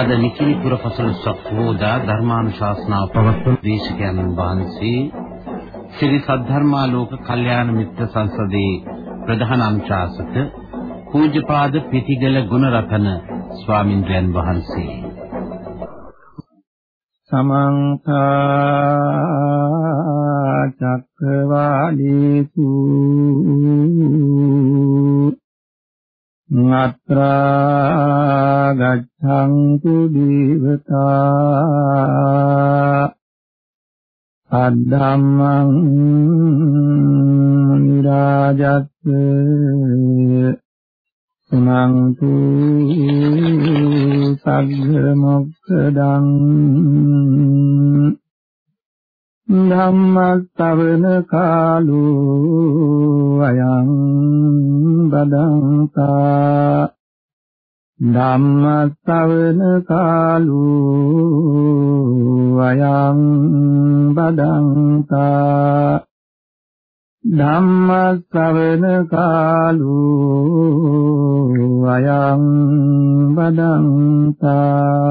අද නිකිලි පුරපසළොස්වක පොහොදා ධර්මානුශාසනාව පවත්වන දේශකයන්න් වහන්සේ ශ්‍රී සද්ධර්මාලෝක කල්යාණ මිත්‍ර සංසදේ ප්‍රධාන අනුශාසක පූජ්‍යපාද පිටිගල ගුණරතන ස්වාමින්ද්‍රයන් වහන්සේ. සමන්ත චක්කවාලේසු අත්‍රා ගච්ඡන්තු දීවතා අද්ධම්මං නිරාජත් සුනන්තු සග්ග මොක්ඛදං ධම්මස්සවන කාලෝ අයං බදංතා ධම්මස්සවන කාලෝ අයං බදංතා ධම්මස්සවන කාලෝ අයං බදංතා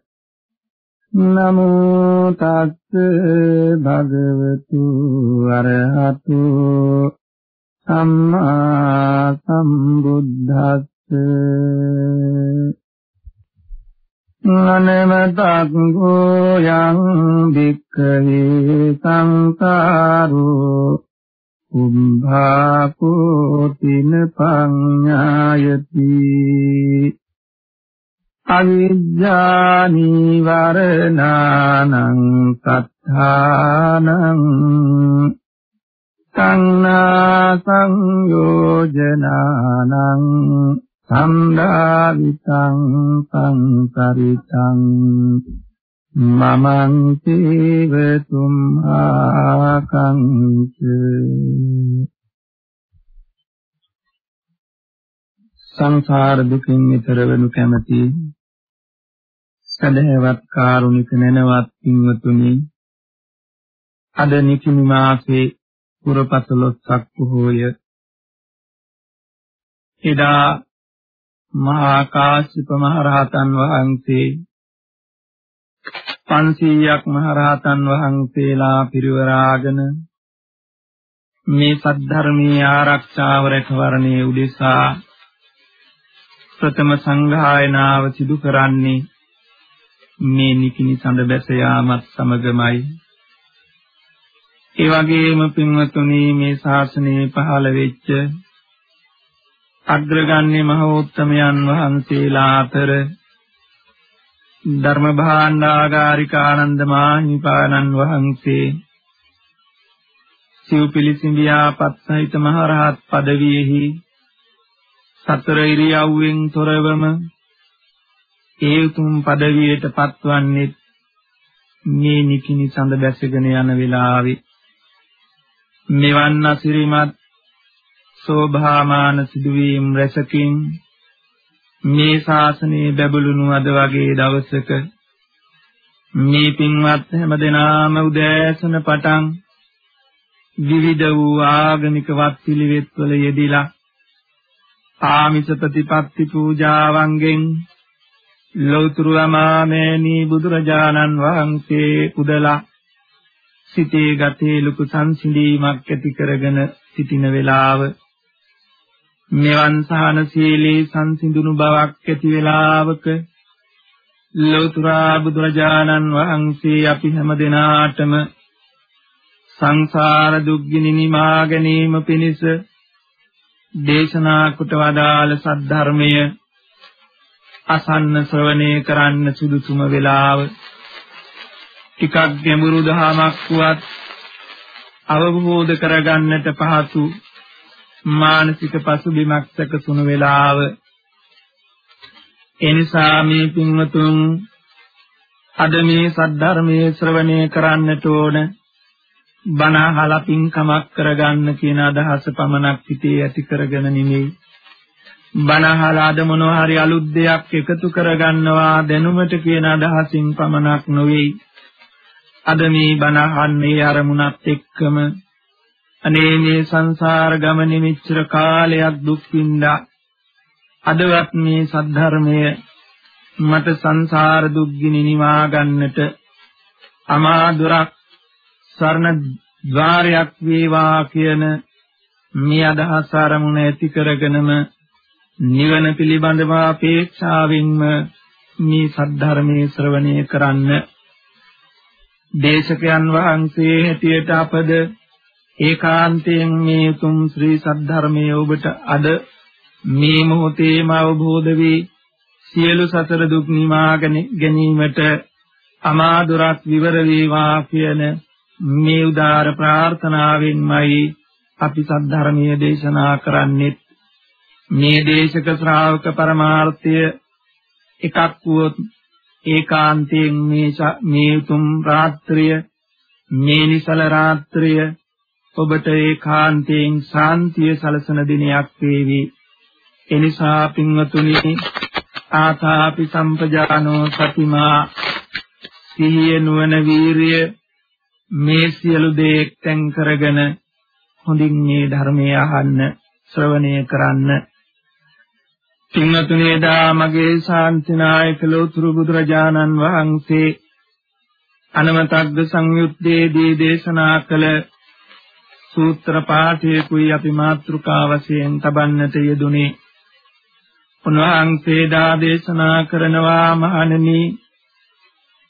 නමෝ තස්ස භගවතු අරහතු සම්මා සම්බුද්දස්ස නනමතක් ගෝයං වික්ඛවේ සංසාරෝ උම්භා කෝතින පඤ්ඤායති අවිජ්ජා නීවරණානං සත්තානං සංනා සංයෝජනානං සම්දාවිතං සංසරිතං මමං සේව තුම්හාකංච සංසාර දුකින් ඈතර වෙනු කැමැති සදහවත් කාරුණික නැනවත් පින්වතුනි අද නිකිනි මාසේ පුරපසළොස්වක පොහොය. එදා මහා කාශ්‍යප මහ රහතන් වහන්සේ 500ක් මහ රහතන් වහන්සේලා පිරිවරාගෙන මේ සද්ධර්මීය ආරක්ෂාව රැකවරණයේ උදෙසා ප්‍රථම සංඝායනාව සිදු කරන්නේ මේ නිකිනි සඳ බැස යාමත් සමගමයි. ඒ වගේම පින්වතුනි මේ ශාසනයේ පහළ වෙච්ච අග්‍රගණ්‍ය මහෝත්තමයන් වහන්සේලා අතර ධර්ම භාණ්ඩාගාරික ආනන්ද මාහිමිපාණන් වහන්සේ සිව්පිලිසිඹියාපත් සහිත මහරහත් পদවියෙහි සතර ඉරියව්වෙන් තොරවම ඒ උතුම් পদවියට පත්වන්නේ මේ නිකිනි සඳ බැසගෙන යන වෙලාවේ. මෙවන් අසිරිමත් සෝභාමාන සිදුවීම් රසකින් මේ ශාසනයේ බැබළුණු අද වගේ දවසක මේ පින්වත් හැමදෙනාම උදෑසන පටන් විවිධ වූ ආගමික වත් පිළිවෙත්වල යෙදিলা ආමිස ප්‍රතිපත්ති පූජාවන්ගෙන් ලෞතුරු අමාමේනී බුදුරජාණන් වහන්සේ උදලා සිතේ ගතේ ලොකු සංසිඳීමක් ඇති කරගෙන සිටින වේලාව. මෙවන් සහන සීලී සංසිඳුණු බවක් ඇති වේලාවක ලෞතුරා බුදුරජාණන් වහන්සේ අපි හැම දිනාටම සංසාර දුක්ගිනි නිමා ගැනීම පිණිස දේශනා කොට වදාළ සද්ධර්මය අසන්න ශ්‍රවණය කරන්න සුදුසුම වේලාව. ටිකක් ගැඹුරු දහමක් වුවත් අවබෝධ කරගන්නට පහසු මානසික පසුබිමක් සැකසුණු වේලාව. එනිසා මේ පින්වතුන් අද මේ සද්ධර්මයේ ශ්‍රවණය කරන්නට ඕන බණ අහලා පින්කමක් කරගන්න කියන අදහස පමණක් හිතේ ඇති කරගෙන නෙමෙයි. බණ අහලා අද මොනවා හරි අලුත් දෙයක් එකතු කරගන්නවා දැනුමට කියන අදහසින් පමණක් නොවේ. අද මේ බණ අහන්නේ අරමුණත් එක්කම අනේ මේ සංසාර ගමනේ මෙච්චර කාලයක් දුක් විඳා අදවත් මේ සද්ධර්මය මට සංසාර දුක් ගිනි නිවා ගන්නට අමා දුරක් සරණ ద్వාරයක් වේවා කියන මේ අදහස අරමුණ ඇති කරගෙනම නිවන පිළිබඳව අපේක්ෂාවෙන්ම මේ සද්ධර්මයේ ශ්‍රවණය කරන්න. දේශකයන් වහන්සේ හැටියට අපද ඒකාන්තයෙන් මේ උතුම් ශ්‍රී සද්ධර්මයේ ඔබට අද මේ මොහොතේම අවබෝධ වී සියලු සතර දුක් නිවා ගැනීමට අමාදුරක් විවර වේවා කියන මේ උදාර ප්‍රාර්ථනාවෙන්මයි අපි සද්ධර්මයේ දේශනා කරන්නේ. මේ දේශක ශ්‍රාවක පරමාර්ථය එකක් වුවොත් ඒකාන්තයෙන් මේ මේ උතුම් රාත්‍රිය මේ නිසල රාත්‍රිය ඔබට ඒකාන්තයෙන් ශාන්තිය සලසන දිනයක් වේවි. එනිසා පින්වතුනි ආතාපි සම්පජානෝ සතිමා සිහිය නුවණ වීරිය මේ සියලු දේ එක්තෙන් කරගෙන හොඳින් මේ ධර්මය අහන්න ශ්‍රවණය කරන්න පින්වතුනි දා මගේ ශාන්තිනායක ලෝතුරු බුදුරජාණන් වහන්සේ අනමතග්ග සංයුත්තේදී දේශනා කළ සූත්‍ර පාඨයකුයි අපි මාතෘකා වශයෙන් තබන්නට යෙදුනේ. උන්වහන්සේ දා දේශනා කරනවා මහණෙනි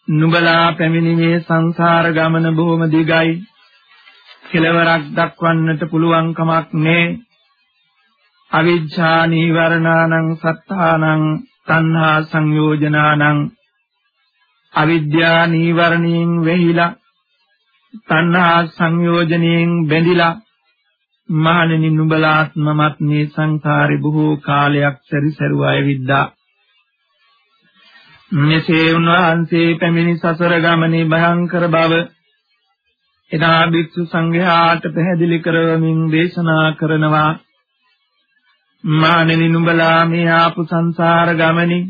නුඹලා පැමිණීමේ සංසාර ගමන බොහොම දිගයි. කෙලවරක් දක්වන්නට පුළුවන් කමක් නෑ. අවිජ්ජා නීවරණානං සත්තානං තණ්හා සංයෝජනානං අවිද්‍යා නීවරණයෙන් වෙහිලා තණ්හා සංයෝජනයෙන් බැඳිලා මහණෙනි නුඹලාත්මමත් මේ සංසාරේ බොහෝ කාලයක් සැරිසරුව අයවිද්දා මෙසේ උන්වහන්සේ පැමිණි සසර ගමනේ භයංකර බව එදා භික්ෂු සංඝයාට පැහැදිලි කරවමින් දේශනා කරනවා. මානෙනි නුඹලා මේ ආපු සංසාර ගමනේ.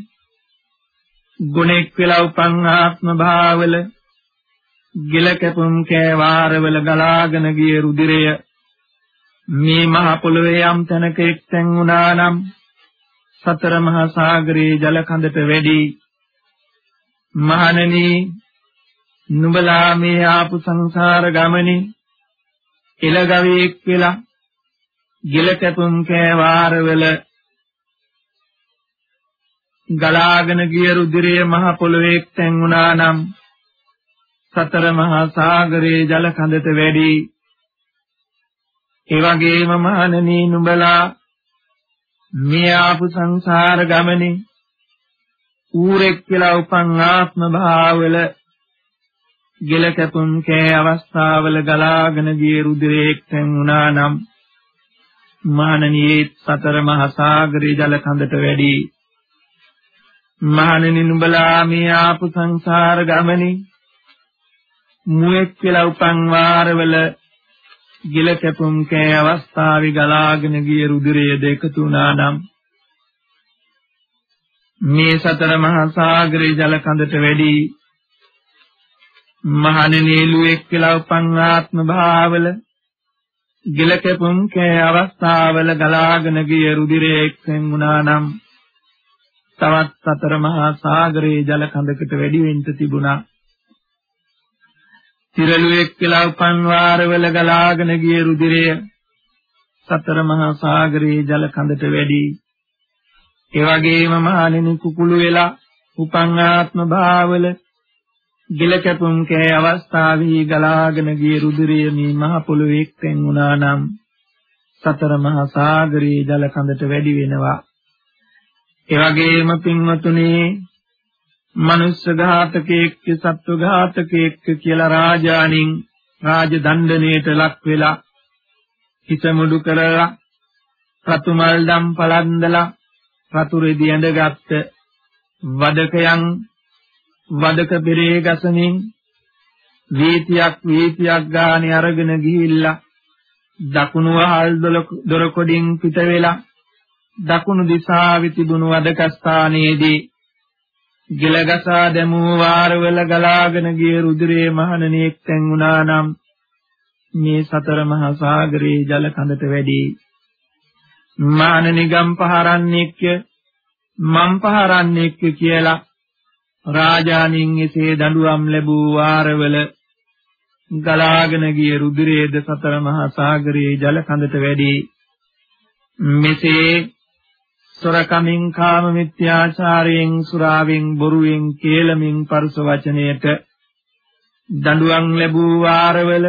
ගුණෙක් වෙලා උපන් ආත්ම භාවවල ගිල කැපුම් කෑවාරවල ගලාගෙන ගිය රුධිරය. මේ මහ පොළොවේ යම් තැනක එක්තැන් වුණා නම් සතර මහා සාගරයේ ජල කඳට වැඩි. මහණෙනි නුඹලා මේ ආපු සංසාර ගමනේ එළගවේක් වෙලා ගිල කැපුම් කෑවාරවල ගලාගෙන ගිය රුධිරයේ මහ පොළොවේ එක්තැන් වුණා නම් සතර මහා සාගරයේ ජල කඳට වැඩි. ඒ වගේම මහණෙනි නුඹලා මේ ආපු සංසාර ගමනේ ඌරෙක් කියලා උපන් ආත්ම භාවවල ගෙල කැපුම් කෑ අවස්ථාවල ගලාගෙන ගිය රුධිරයක් තැන් වුණා නම් මහණෙනි සතර මහා සාගරයේ ජල කඳට වැඩි. මහණෙනි නුඹලා මේ ආපු සංසාර ගමනේ මුවෙක් කියලා උපන් වාරවල ගිල කැපුම් කෑ අවස්ථාවේ ගලාගෙන ගිය රුධිරය දෙක තුනා නම් මේ සතර මහා සාගරේ ජල කඳට වැඩි. මහණෙනි ලුවෙක් කියලා උපන් ආත්ම භාවල ගිල කැපුම් කෑ අවස්ථාවල ගලාගෙන ගිය රුධිරය එක්සෙන් වුණා නම් තවත් සතර මහා සාගරේ ජල කඳකට වැඩි වෙන්න තිබුණා. තිරලුවෙක් කියලා උපන් වාරවල ගලාගෙන ගිය රුධිරය සතර මහා සාගරයේ ජල කඳට වැඩි. ඒ වගේම මහණෙනි කුකුළු වෙලා උපන් ආත්ම භාවවල ගිල කැපුම් කෑ අවස්ථාවේ ගලාගෙන ගිය රුධිරය මේ මහ පොළොවේ එක්තෙන් වුණා නම් සතර මහා සාගරයේ ජල කඳට වැඩි වෙනවා. ඒ වගේම පින්වතුනි මනුස්ස ඝාතකෙක් සත්ව ඝාතකෙක් කියලා රාජාණින් රාජ දණ්ඩනයට ලක් වෙලා හිත මුඩු කරලා රතු මල් දම් පලන්දලා රතු රෙදි ඇඳගත් වදකයන් වදක පෙරේ ගසමින් වීතියක් වීතියක් ගානේ අරගෙන ගිහිල්ලා දකුණු වහල් දොර කොඩින් පිට වෙලා දකුණු දිශාවේ තිබුණු වදකස්ථානයේදී ගිලගසා දැමූ වාරවල ගලාගෙන ගිය රුධිරයේ මහණණියෙක් තැන් වුණා නම් මේ සතර මහා සාගරයේ ජල කඳට වැඩි. මානනිගම් පහරන්නේක්ය මම් පහරන්නේක්ය කියලා රාජාණින් එසේ දඬුවම් ලැබූ වාරවල ගලාගෙන ගිය රුධිරයේද සතර මහා සාගරයේ ජල කඳට වැඩි. මෙසේ සොරකමින් කාම මිත්‍යාචාරයෙන් සුරාවෙන් බොරුවෙන් කේලමින් පරුස වචනයට දඬුවම් ලැබූ වාරවල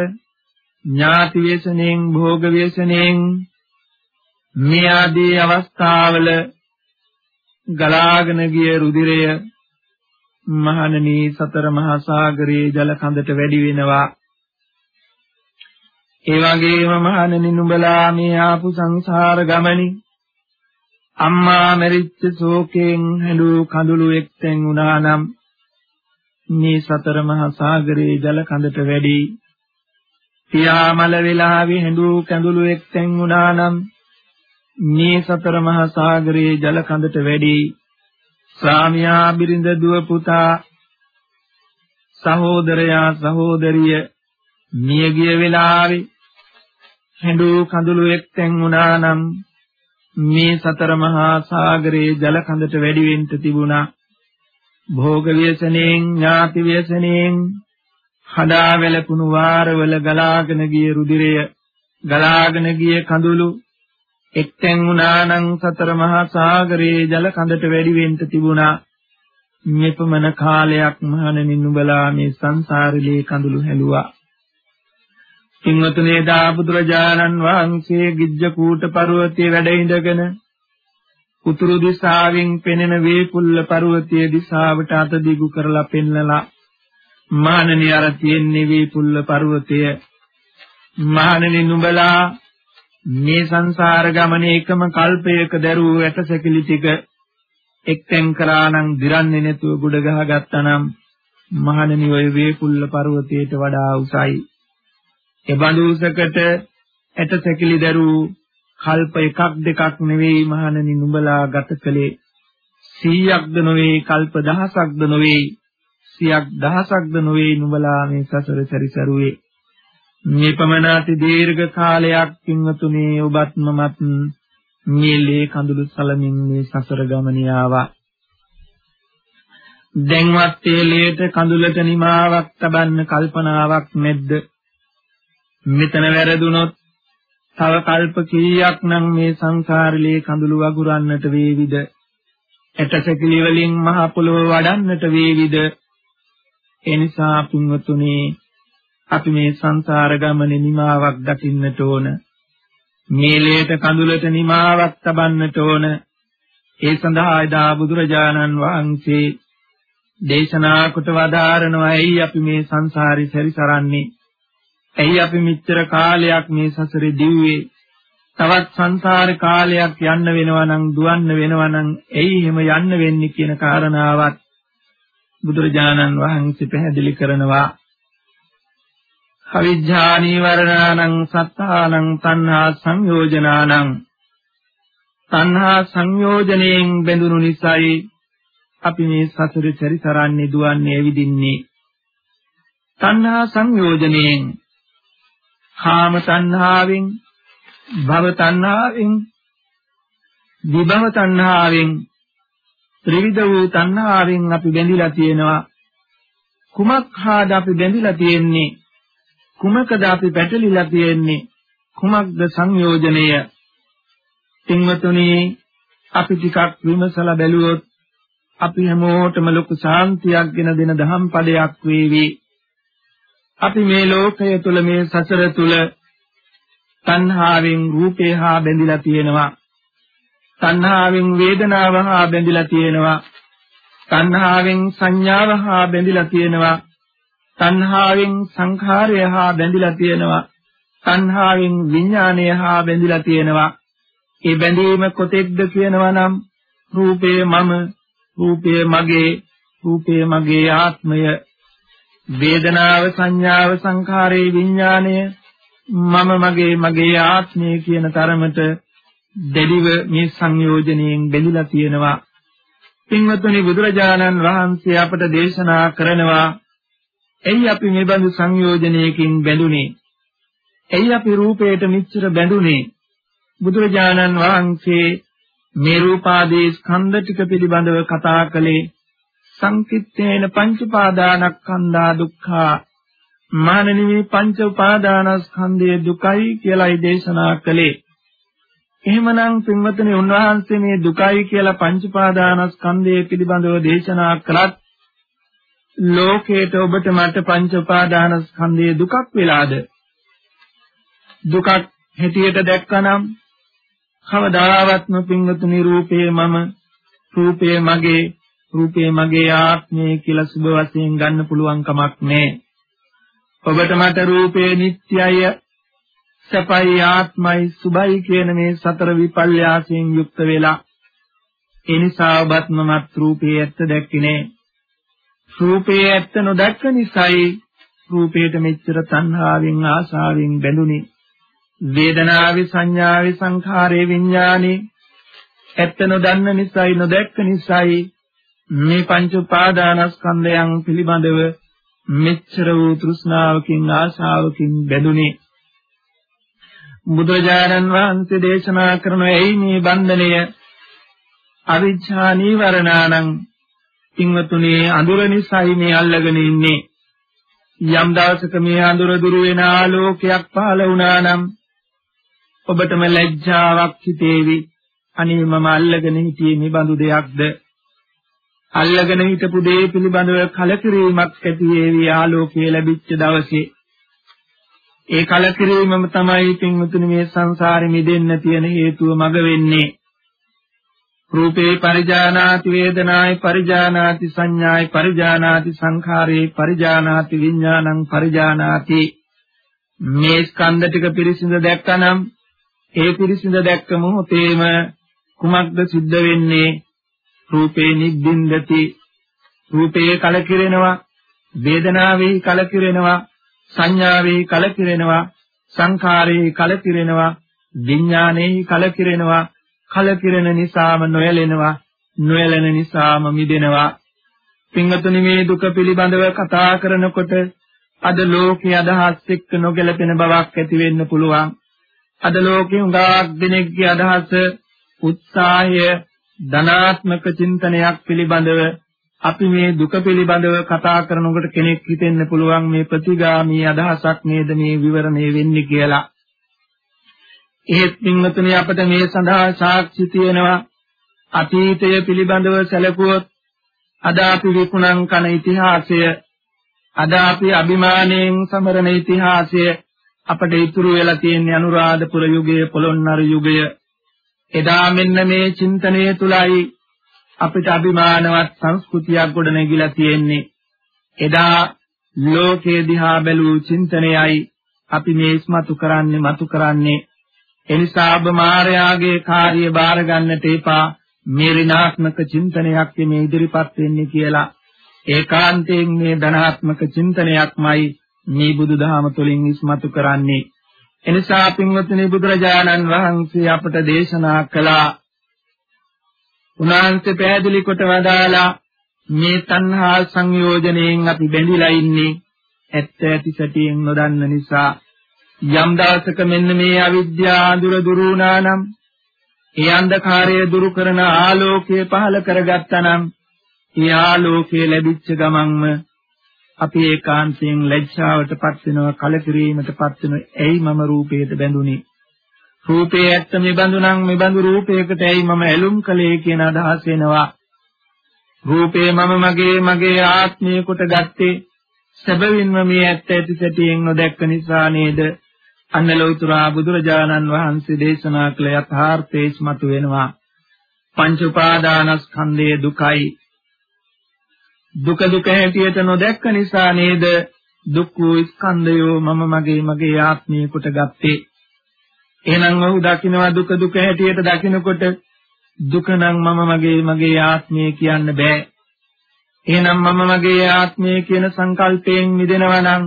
ඥාති වේසනෙන් භෝග වේසනෙන් මේ ආදී අවස්ථාවල ගලාගෙන ගිය රුධිරය මහණනි සතර මහා සාගරයේ ජල කඳට වැඩි වෙනවා. ඒ වගේම මහණනි නුඹලා මේ ආපු සංසාර ගමනේ අම්මා මැරිච්ච ශෝකයෙන් හැඬු කඳුළු එක්තෙන් වුණා නම් මේ සතර මහා සාගරයේ ජල කඳට වැඩි. පියාමල වෙලාවේ හැඬු කඳුළු එක්තෙන් වුණා නම් මේ සතර මහා සාගරයේ ජල කඳට වැඩි. ස්වාමියා බිරිඳ දුව පුතා සහෝදරයා සහෝදරිය මියගිය වෙලාවේ හැඬු කඳුළු එක්තෙන් වුණා නම් මේ සතර මහා සාගරයේ ජල කඳට වැඩි වෙන්න තිබුණා. භෝග ව්‍යසනයෙන් ඥාති ව්‍යසනයෙන් හදා වැළපුණු වාරවල ගලාගෙන ගිය රුධිරය ගලාගෙන ගිය කඳුළු එක්තෙන් වුණා නම් සතර මහා සාගරයේ ජල කඳට වැඩි වෙන්න තිබුණා. මෙපමණ කාලයක් මහණෙනි නුඹලා මේ සංසාරේ කඳුළු හැලුවා. පින්වතුනේ දා බුදුරජාණන් වහන්සේ ගිජ්ජකූට පර්වතයේ වැඩ ඉඳගෙන උතුරු දිශාවෙන් පෙනෙන වේපුල්ල පර්වතයේ දිශාවට අත දිගු කරලා පෙන්නලා මානනි අර තියෙන්නේ වේපුල්ල පර්වතය. මානනි නුඹලා මේ සංසාර ගමනේ එකම කල්පයක දරූ ඇටසැකිලි ටික එක්තෙන් කරා නම් දිරන්නේ නැතුව ගොඩ ගහගත්තා නම් මහණනි ඔය වේපුල්ල පර්වතයට වඩා උසයි. එබඳුසකට ඇට සැකිලි දරූ කල්ප එකක් දෙකක් නෙවෙයි මහණනි නුඹලා ගත කළේ. 100ක්ද නොවේ කල්ප දහසක්ද නොවේ සියක් දහසක්ද නොවේ නුඹලා මේ සසර සැරිසරුවේ. මේ පමණාති දීර්ඝ කාලයක් පින්වතුනි ඔබත් මමත් මේ ලේ කඳුළු සලමින් මේ සසර ගමන ආවා දැන්වත් ඒ ලේට කඳුලට නිමාවක් තබන්න කල්පනාවක් නැද්ද? මෙතන වැරදුනොත් තව කල්ප කීයක් නම් මේ සංසාරලේ කඳුළු වගුරන්නට වේවිද? ඇටසැකිලි වලින් මහ පොළොව වඩන්නට වේවිද? එනිසා පින්වතුනි අපි මේ සංසාර ගමනේ නිමාවක් දකින්නට ඕන මේ ලේට කඳුලට නිමාවක් තබන්නට ඕන ඒ සඳහා එදා බුදුරජාණන් වහන්සේ දේශනා කොට වදාරනවා ඇයි අපි මේ සංසාරي සැරිසරන්නේ ඇයි අපි මෙච්චර කාලයක් මේ සසරේ දිව්වේ? තවත් සංසාර කාලයක් යන්න වෙනවා නම් දුවන්න වෙනවා නම් ඇයි එහෙම යන්න වෙන්නේ කියන කාරණාවත් බුදුරජාණන් වහන්සේ පැහැදිලි කරනවා. අවිජ්ජානී වරණානං සත්තානං තණ්හා සංයෝජනානං තණ්හා සංයෝජනයෙන් බැඳුණු නිසායි අපි මේ සසර චරිතරන්නේ දුවන්නේ විදින්නේ තණ්හා සංයෝජනයෙන් කාම තණ්හාවෙන් භව තණ්හාවෙන් විභව තණ්හාවෙන් ත්‍රිවිධ වූ තණ්හාවෙන් අපි බැඳිලා තියෙනවා. කුමක් හාද අපි බැඳිලා තියෙන්නේ? කුමකද අපි පැටලිලා තියෙන්නේ කුමක්ද සංයෝජනය තින්වතුනි අපි ටිකක් විමසලා බැලුවොත් අපි හැමෝටම ලොකු ශාන්තියක් ගෙන දෙන දහම් පදයක් වේවි අපි මේ ලෝකය තුල මේ සසර තුල තණ්හාවෙන් රූපේ හා බැඳිලා තියෙනවා. තණ්හාවෙන් වේදනාව හා බැඳිලා තියෙනවා. තණ්හාවෙන් සංඥාව හා බැඳිලා තියෙනවා. තණ්හාවෙන් සංඛාරය හා බැඳිලා තියෙනවා. තණ්හාවෙන් විඥානය හා බැඳිලා තියෙනවා. ඒ බැඳීම කොතෙක්ද කියනවා නම් රූපය මම, රූපය මගේ, රූපය මගේ ආත්මය වේදනාව සංඥාව සංඛාරේ විඥාණය මම මගේ මගේ ආත්මය කියන තරමට දෙලිව මේ සංයෝජනයෙන් බැඳලා තියෙනවා පින්වත්නි බුදුරජාණන් වහන්සේ අපට දේශනා කරනවා එයි අපි මේ බඳු සංයෝජනයකින් බැඳුනේ. එයි අපි රූපයට මිච්ඡර බැඳුනේ. බුදුරජාණන් වහන්සේ මේ රූපාදී ස්කන්ධ ටික පිළිබඳව කතා කළේ සංකිට්ඨේන පංච උපාදානස්කන්ධා දුක්ඛා. මානනි මේ පංච උපාදානස්කන්ධයේ දුකයි කියලායි දේශනා කළේ. එහෙමනම් පින්වතුනි උන්වහන්සේ මේ දුකයි කියලා පංච උපාදානස්කන්ධය පිළිබඳව දේශනා කළත් ලෝකේට ඔබට මට පංච උපාදානස්කන්ධයේ දුකක් වෙලාද දුකක් හැටියට දැක්කනම් කවදාවත්ම පින්වතුනි රූපේ මම රූපේ මගේ රූපේ මගේ ආත්මය කියලා සුබ වශයෙන් ගන්න පුළුවන් කමක් නැහැ. ඔබට මට රූපේ නිට්ටයය සපයි ආත්මයි සුබයි කියන මේ සතර විපල්යාසයෙන් යුක්ත වෙලා ඒ නිසා ඔබත්ම මත් රූපේ ඇත්ත දැක්කේ නෑ. රූපේ ඇත්ත නොදැක්ක නිසායි රූපේට මෙච්චර තණ්හාවෙන් ආසාවෙන් බැඳුනේ. වේදනාවේ සංඥාවේ සංඛාරේ විඥානේ ඇත්ත නොදන්න නිසායි නොදැක්ක නිසායි මේ පංච උපාදානස්කන්ධයන් පිළිබඳව මෙච්චර වූ තෘෂ්ණාවකින් ආශාවකින් බැඳුනේ බුදුරජාණන් වහන්සේ දේශනා කරන එයි මේ බන්ධනය අවිච්ඡා නීවරණානං පින්වතුනි අඳුර නිසායි මේ අල්ලගෙන ඉන්නේ. යම් දවසක මේ අඳුර දුරු වෙන ආලෝකයක් පහළ වුණා නම් ඔබටම ලැජ්ජාවක් හිතේවි. අනේ මම අල්ලගෙන හිටියේ මේ බඳු දෙයක්ද? අල්ලගෙන හිටපු දේ පිළිබඳව කලකිරීමක් ඇති වේවි ආලෝකයේ ලැබිච්ච දවසේ. ඒ කලකිරීමම තමයි පින්වතුනි මේ සංසාරෙ මිදෙන්න තියෙන හේතුව මග වෙන්නේ. රූපේ පරිජානාති වේදනායි පරිජානාති සංඥායි පරිජානාති සංඛාරේ පරිජානාති විඥානං පරිජානාති. මේ ස්කන්ධ ටික පිරිසිඳ දැක්කනම් ඒ පිරිසිඳ දැක්ක මොහොතේම කුමක්ද සිද්ධ වෙන්නේ? රූපේ නිබ්බින්දති. රූපේ කලකිරෙනවා. වේදනාවේ කලකිරෙනවා. සංඥාවේ කලකිරෙනවා. සංඛාරේ කලකිරෙනවා. විඥානේ කලකිරෙනවා. කලකිරෙන නිසාම නොයලෙනවා නොයලෙන නිසාම මිදෙනවා පින්වතුනි මේ දුක පිළිබඳව කතා කරනකොට අද ලෝකයේ අදහස් එක්ක නොගැලපෙන බවක් ඇති වෙන්න පුළුවන් අද ලෝකේ උඟාක් දෙනෙක්ගේ අදහස උත්සාහය ධනාත්මක චින්තනයක් පිළිබඳව අපි මේ දුක පිළිබඳව කතා කරනකොට කෙනෙක් හිතෙන්න පුළුවන් මේ ප්‍රතිගාමී අදහසක් නේද මේ විවරණය වෙන්නේ කියලා. එහෙත් පින්වතුනි අපිට මේ සඳහා සාක්ෂි තියෙනවා අතීතය පිළිබඳව සැලකුවොත් අද අපි විකුණන් කන ඉතිහාසය අද අපි අභිමාණයෙන් සමරන ඉතිහාසය අපට ඉතුරු වෙලා තියෙන අනුරාධපුර යුගයේ පොළොන්නරු යුගය. එදා මෙන්න මේ චින්තනය තුලයි අපිට අභිමානවත් සංස්කෘතියක් ගොඩනැගිලා තියෙන්නේ. එදා ලෝකේ දිහා බැලූ චින්තනයයි අපි මේ ඉස්මතු කරන්නේ මතු කරන්නේ. එනිසා ඔබ මායාගේ කාර්ය බාර ගන්නට එපා. මේ ඍණාත්මක චින්තනයක් මේ ඉදිරිපත් වෙන්නේ කියලා. ඒකාන්තයෙන් මේ ධනාත්මක චින්තනයක්මයි මේ බුදුදහම තුළින් ඉස්මතු කරන්නේ. එනිසා පින්වත්නි බුදුරජාණන් වහන්සේ අපට දේශනා කළා. උනාන්සේ පැහැදිලි කොට වදාලා මේ තණ්හා සංයෝජනයෙන් අපි බැඳිලා ඉන්නේ. ඇත්ත ඇති සැටියෙන් නොදන්න නිසා යම් දවසක මෙන්න මේ අවිද්‍යාව අඳුර දුරු වුණා නම් ඒ අන්ධකාරය දුරු කරන ආලෝකය පහල කරගත්තා නම් ඒ ආලෝකය ලැබිච්ච ගමන්ම අපි ඒකාන්තයෙන් ලැජ්ජාවටපත් වෙනවා කලකිරීමටපත් වෙනවා. ඇයි මම රූපයට බැඳුනේ? රූපේ ඇත්ත මෙබඳු නම් මෙබඳු රූපයකට ඇයි මම ඇලුම් කළේ කියන අදහස එනවා. රූපේ මම මගේ මගේ ආත්මය කොට ගත්තේ සැබවින්ම මේ ඇත්ත ඇති සැටියෙන් නොදැක්ක නිසා නේද? අන්න ලෞතුරා බුදුරජාණන් වහන්සේ දේශනා කළ යථාර්ථයේ ස්මතු වෙනවා. පංච උපාදානස්කන්ධයේ දුකයි. දුක දුක හැටියට නොදැක්ක නිසා නේද? දුක් වූ ස්කන්ධයෝ මම මගේ මගේ ආත්මය කොට ගත්තේ. එහෙනම් ඔහු දකිනවා දුක දුක හැටියට දකිනකොට දුක නම් මම මගේ මගේ ආත්මය කියන්න බෑ. එහෙනම් මම මගේ ආත්මය කියන සංකල්පයෙන් මිදෙනවා නම්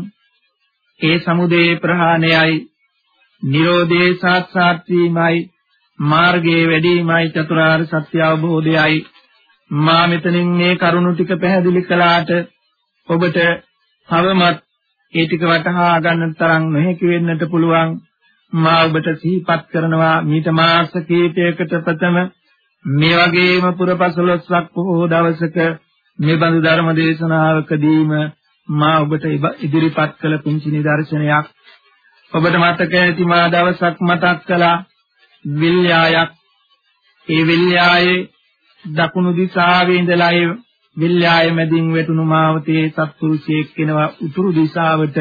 ඒ සමුදේ ප්‍රහාණයයි. නිරෝධේ සාක්ෂාත් වීමයි මාර්ගයේ වැඩිමයි චතුරාර්ය සත්‍ය අවබෝධයයි. මා මෙතනින් මේ කරුණු ටික පැහැදිලි කළාට ඔබට තවමත් ඒ ටික වටහා ගන්න තරම් නොහැකි වෙන්නට පුළුවන්. මා ඔබට සිහිපත් කරනවා මීට මාස කීපයකට ප්‍රථම මේ වගේම පුරපසළොස්වක් බොහෝ දවසක මේ බඳු ධර්ම දේශනාවකදීම මා ඔබට ඉදිරිපත් කළ පුංචි නිදර්ශනයක්. ඔබට මතක ඇති මා දවසක් මතක් කළා. විල්යායක්. ඒ විල්යායේ දකුණු දිශාවේ ඉඳලා ඒ විල්යාය මැදින් වැටුණු මාවතේ සත්පුරුෂයෙක් කෙනවා උතුරු දිශාවට.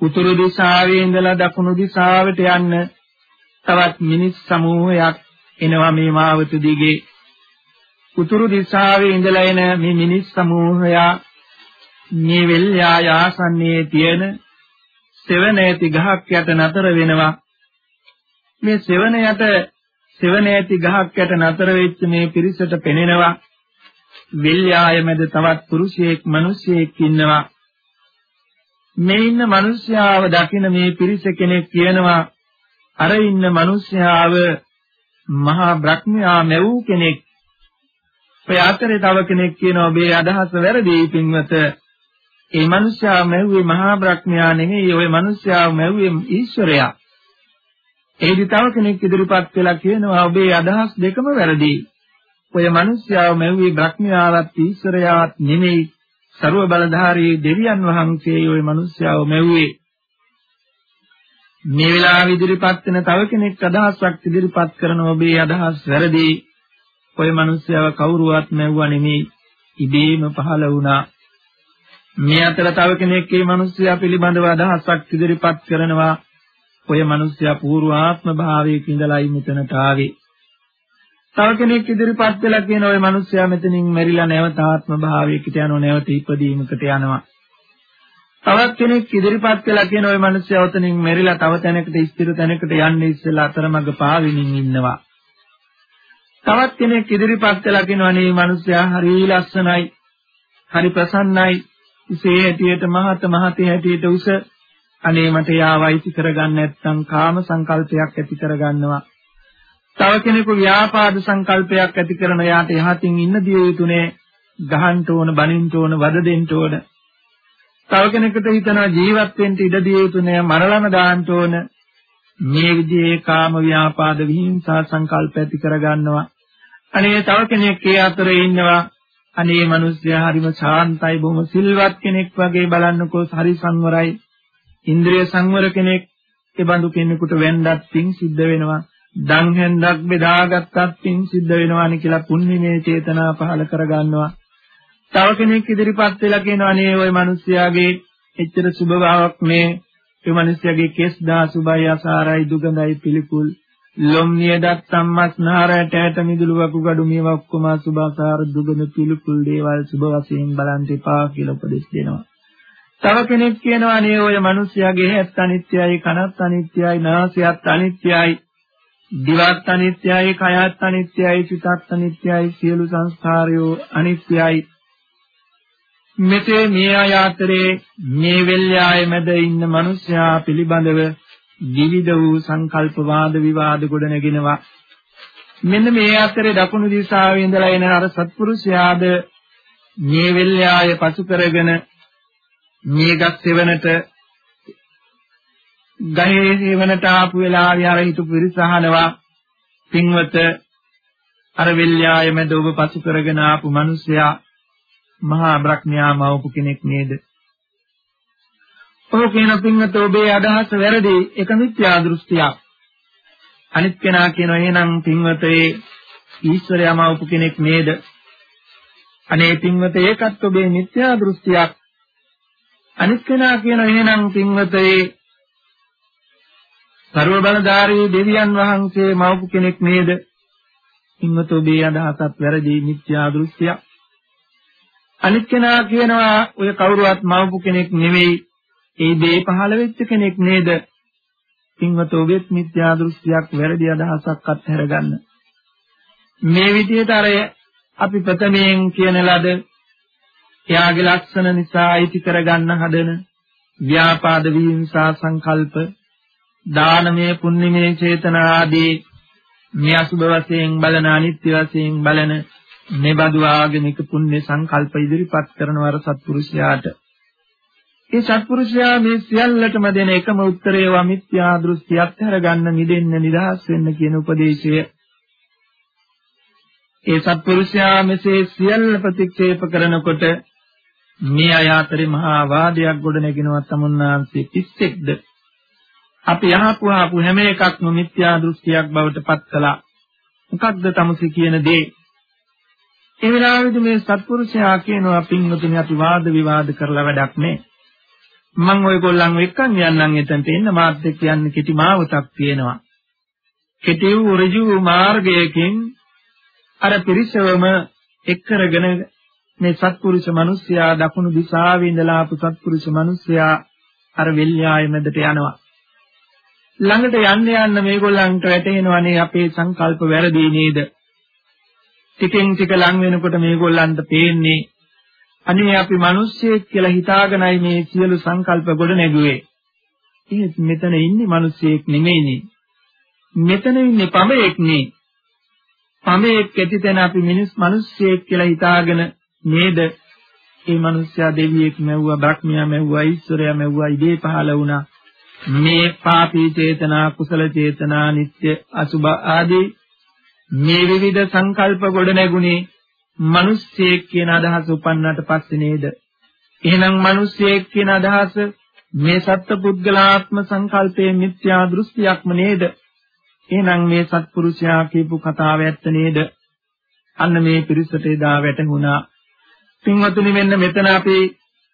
උතුරු දිශාවේ ඉඳලා දකුණු දිශාවට යන්න තවත් මිනිස් සමූහයක් එනවා මේ මාවත දිගේ. උතුරු දිශාවේ ඉඳලා එන මේ මිනිස් සමූහයා මේ වෙල්යා යාසන්නේ තියෙන සෙවණ ඇති ගහක් යට නතර වෙනවා. මේ සෙවණ යට සෙවණ ඇති ගහක් යට නතර වෙච්ච මේ පිරිසට පෙනෙනවා. වෙල්යාය මැද තවත් පුරුෂයෙක් මිනිසෙක් ඉන්නවා. මේ ඉන්න මිනිස්යාව දකින මේ පිරිස කෙනෙක් කියනවා අර ඉන්න මිනිස්යාව මහා බ්‍රහ්මයා මැවූ කෙනෙක්. ඔය අතරේ තව කෙනෙක් කියනවා ඔබේ අදහස වැරදි. පින්වත ඒ මිනිස්යා මැව්වේ මහා බ්‍රහ්මයා නෙමෙයි ඔය මිනිස්යා මැව්වේ ඊශ්වරයා. එහිදි තව කෙනෙක් ඉදිරිපත් වෙලා කියනවා ඔබේ අදහස් දෙකම වැරදි. ඔය මිනිස්යාව මැව්වේ බ්‍රහ්මයාවත් ඊශ්වරයාවත් නෙමෙයි. ਸਰව බලධාරී දෙවියන් වහන්සේ ඔය මිනිස්යාව මැව්වේ. මේ වෙලාව ඉදිරිපත් වෙන තව කෙනෙක් අදහසක් ඉදිරිපත් කරන ඔබේ අදහස් වැරදි. ඔය මිනිස්යාව කවුරුවත් මැව්වා නෙමෙයි. ඉබේම පහළ වුණා. මේ අතර තව කෙනෙක් මේ මිනිස්යා පිළිබඳව අදහසක් ඉදිරිපත් කරනවා. ඔය මිනිස්යා පූර්ව ආත්ම භාවයක ඉඳලායි මෙතනට ආවේ. තව කෙනෙක් ඉදිරිපත් වෙලා කියන ඔය මිනිස්යා මෙතනින් මෙරිලා නැවත ආත්ම භාවයකට යනවා නැවත ඉපදීමකට යනවා. තවත් කෙනෙක් ඉදිරිපත් කළා කියන ওই මිනිස්සයා උතනින් මෙරිලා තව තැනකට ස්ථිර තැනකට යන්නේ ඉස්සෙල්ලා අතරමඟ පාවෙමින් ඉන්නවා. තවත් කෙනෙක් ඉදිරිපත් කළා කියන අනේ මිනිස්සයා හරි ලස්සනයි, හරි ප්‍රසන්නයි, උසේ හැටියට මහත මහතේ හැටියට උස අනේ මට යාවයිති කරගන්න නැත්නම් කාම සංකල්පයක් ඇති කරගන්නවා. තව කෙනෙකු ව්‍යාපාද සංකල්පයක් ඇති කරන යාට යහතින් ඉන්න දිය යුතුනේ ගහන්න ඕන බනින්න ඕන වද දෙන්න ඕන. තව කෙනෙකුට හිතනවා ජීවත් වෙන්න ඉඩ දිය යුතුනේ මරලම දාන්න ඕන. මේ විදිහේ කාම ව්‍යාපාද විහිංසා සංකල්ප ඇති කරගන්නවා. අනේ තව කෙනෙක් ඒ අතරේ ඉන්නවා. අනේ මිනිස්සයා හරිම ශාන්තයි බොහොම සිල්වත් කෙනෙක් වගේ බලන්නකෝ හරි සංවරයි. ඉන්ද්‍රිය සංවර කෙනෙක් ඒ බඳු කෙනෙකුට වෙන්නත් පිං සිද්ධ වෙනවා. දන් හැන්දක් බෙදාගත්තත් පින් සිද්ධ වෙනවානි කියලා පුණ්‍යමේ චේතනා පහල කරගන්නවා. තව කෙනෙක් ඉදිරිපත් වෙලා කියනවා නේ ওই මිනිස්යාගේ එච්චර සුබ භාවක් මේ ඒ මිනිස්යාගේ කෙස් දා සුබයි අසාරයි දුගඳයි පිළිකුල්. ලොම් නියදත් සම්මස්නහරයට ඇට මිදුළු වකුගඩු මේවා ඔක්කොම සුභාසාර දුගඳ පිළිකුල් දේවල් සුබ වශයෙන් බලන් දෙපා කියලා උපදෙස් දෙනවා. තව කෙනෙක් කියනවා නේ ඔය මිනිස්යාගේ හැත් අනිත්‍යයි කනත් අනිත්‍යයි නාසයත් අනිත්‍යයි දිවත් අනිත්‍යයි, කයත් අනිත්‍යයි, සිතත් අනිත්‍යයි, සියලු සංස්කාරයෝ අනිත්‍යයි. මෙතේ මේ ආයතරේ මේ වෙල්යාය මැද ඉන්න මිනිසයා පිළිබඳව විවිධ වූ සංකල්ප වාද විවාද ගොඩනගෙනවා. මෙන්න මේ අතරේ දකුණු දිශාවේ ඉඳලා එන අර සත්පුරුෂයාද මේ වෙල්යාය පසු කරගෙන මේ ගස් සෙවණට ගහේ සේවනට ආපු වෙලාවේ අර හිටු පිරිස අහනවා පින්වත අර විල්යාය මැද ඔබ පසු කරගෙන ආපු මිනිසයා මහා බ්‍රහ්මයා මවපු කෙනෙක් නේද? ඔහු කියන පින්වත ඔබේ අදහස වැරදි ඒක මිත්‍යා දෘෂ්ටියක්. අනිත් කෙනා කියනවා එහෙනම් පින්වතේ ඊශ්වරයා මවපු කෙනෙක් නේද? අනේ පින්වත ඒකත් ඔබේ මිත්‍යා දෘෂ්ටියක්. අනිත් කෙනා කියනවා එහෙනම් පින්වතේ ਸਰව බලධාරී දෙවියන් වහන්සේ මවපු කෙනෙක් නේද? ඉන්නත ඔබේ අදහසත් වැරදි මිත්‍යා දෘෂ්ටියක්. අනිත් කෙනා කියනවා ඔය කවුරුවත් මවපු කෙනෙක් නෙවෙයි. ඒ දේ පහළ වෙච්ච කෙනෙක් නේද? පින්වත ඔබෙත් මිත්‍යා දෘෂ්ටියක් වැරදි අදහසක් අත්හැරගන්න. මේ විදිහට අර අපි ප්‍රථමයෙන් කියන ලද එයාගේ ලක්ෂණ නිසා අයිති කරගන්න හදන ව්‍යාපාද විහිංසා සංකල්ප දානමය පුණ්‍යමය චේතනා ආදී මේ අසුබ වශයෙන් බලන අනිත්‍ය වශයෙන් බලන මෙබඳු ආගමික පුණ්‍ය සංකල්ප ඉදිරිපත් කරනවර සත්පුරුෂයාට ඒ සත්පුරුෂයා මේ සියල්ලටම දෙන එකම උත්තරය වමිත්‍යා දෘෂ්ටියත් හැරගන්න මිදෙන්න නිදහස් වෙන්න කියන උපදේශය. ඒ සත්පුරුෂයා මෙසේ සියල්ල ප්‍රතික්ෂේප කරනකොට මේ අය අතරේ මහා වාදයක් ගොඩ නැගෙනවා තමුන්නාන්සේ පිස්සෙක්ද? අපි යහපුවාපු හැම එකක්ම මිත්‍යා දෘෂ්ටියක් බවට පත් කළා. මොකක්ද තමසි කියන දේ? ඒ වෙලාවේදී මේ සත්පුරුෂයා කියනවා පින්වතුනි අපි වාද විවාද කරලා වැඩක් නෑ මම ඔයගොල්ලන් එක්කන් යන්නම් එතනට එන්න මාත් එක්ක යන්න කෙටි මාවතක් තියෙනවා කෙටි වූ ඍජු මාර්ගයකින් අර පිරිසවම එක් කරගෙන මේ සත්පුරුෂ මිනිසයා දකුණු දිශාවේ ඉඳලා ආපු සත්පුරුෂ මිනිසයා අර වෙල්යාය මැදට යනවා. ළඟට යන්න යන්න මේගොල්ලන්ට වැටෙනවනේ අපේ සංකල්ප වැරදි නේද? ටිකෙන් ටික ලඟ වෙනකොට මේගොල්ලන්ට පේන්නේ අනේ අපි මිනිස්සෙක් කියලා හිතාගෙනයි මේ සියලු සංකල්ප ගොඩ නැගුවේ. එහෙත් මෙතන ඉන්නේ මිනිස්සෙක් නෙමෙයිනේ. මෙතන ඉන්නේ පමයෙක් නේ. පමයෙක් ඇති තැන අපි මිනිස් මිනිස්සෙක් කියලා හිතාගෙන නේද? ඒ මිනිස්සයා දෙවියෙක් මැව්වා, බ්‍රහ්මයා මැව්වා, ඊශ්වරයා මැව්වා, ඉදී පහළ වුණා. මේ පාපී චේතනා, කුසල චේතනා, නিত্য, අසුභ ආදී මේ විවිධ සංකල්ප ගොඩ නැගුණේ මිනිස්සෙක් කියන අදහස උපන්නට පස්සේ නේද? එහෙනම් මිනිස්සෙක් කියන අදහස මේ සත්පුද්ගලාත්ම සංකල්පයේ මිත්‍යා දෘෂ්ටියක්ම නේද? එහෙනම් මේ සත්පුරුෂයා කියපු කතාව ඇත්ත නේද? අන්න මේ පිරිසට එදා වැටහුණා. පින්වතුනි මෙන්න මෙතන අපි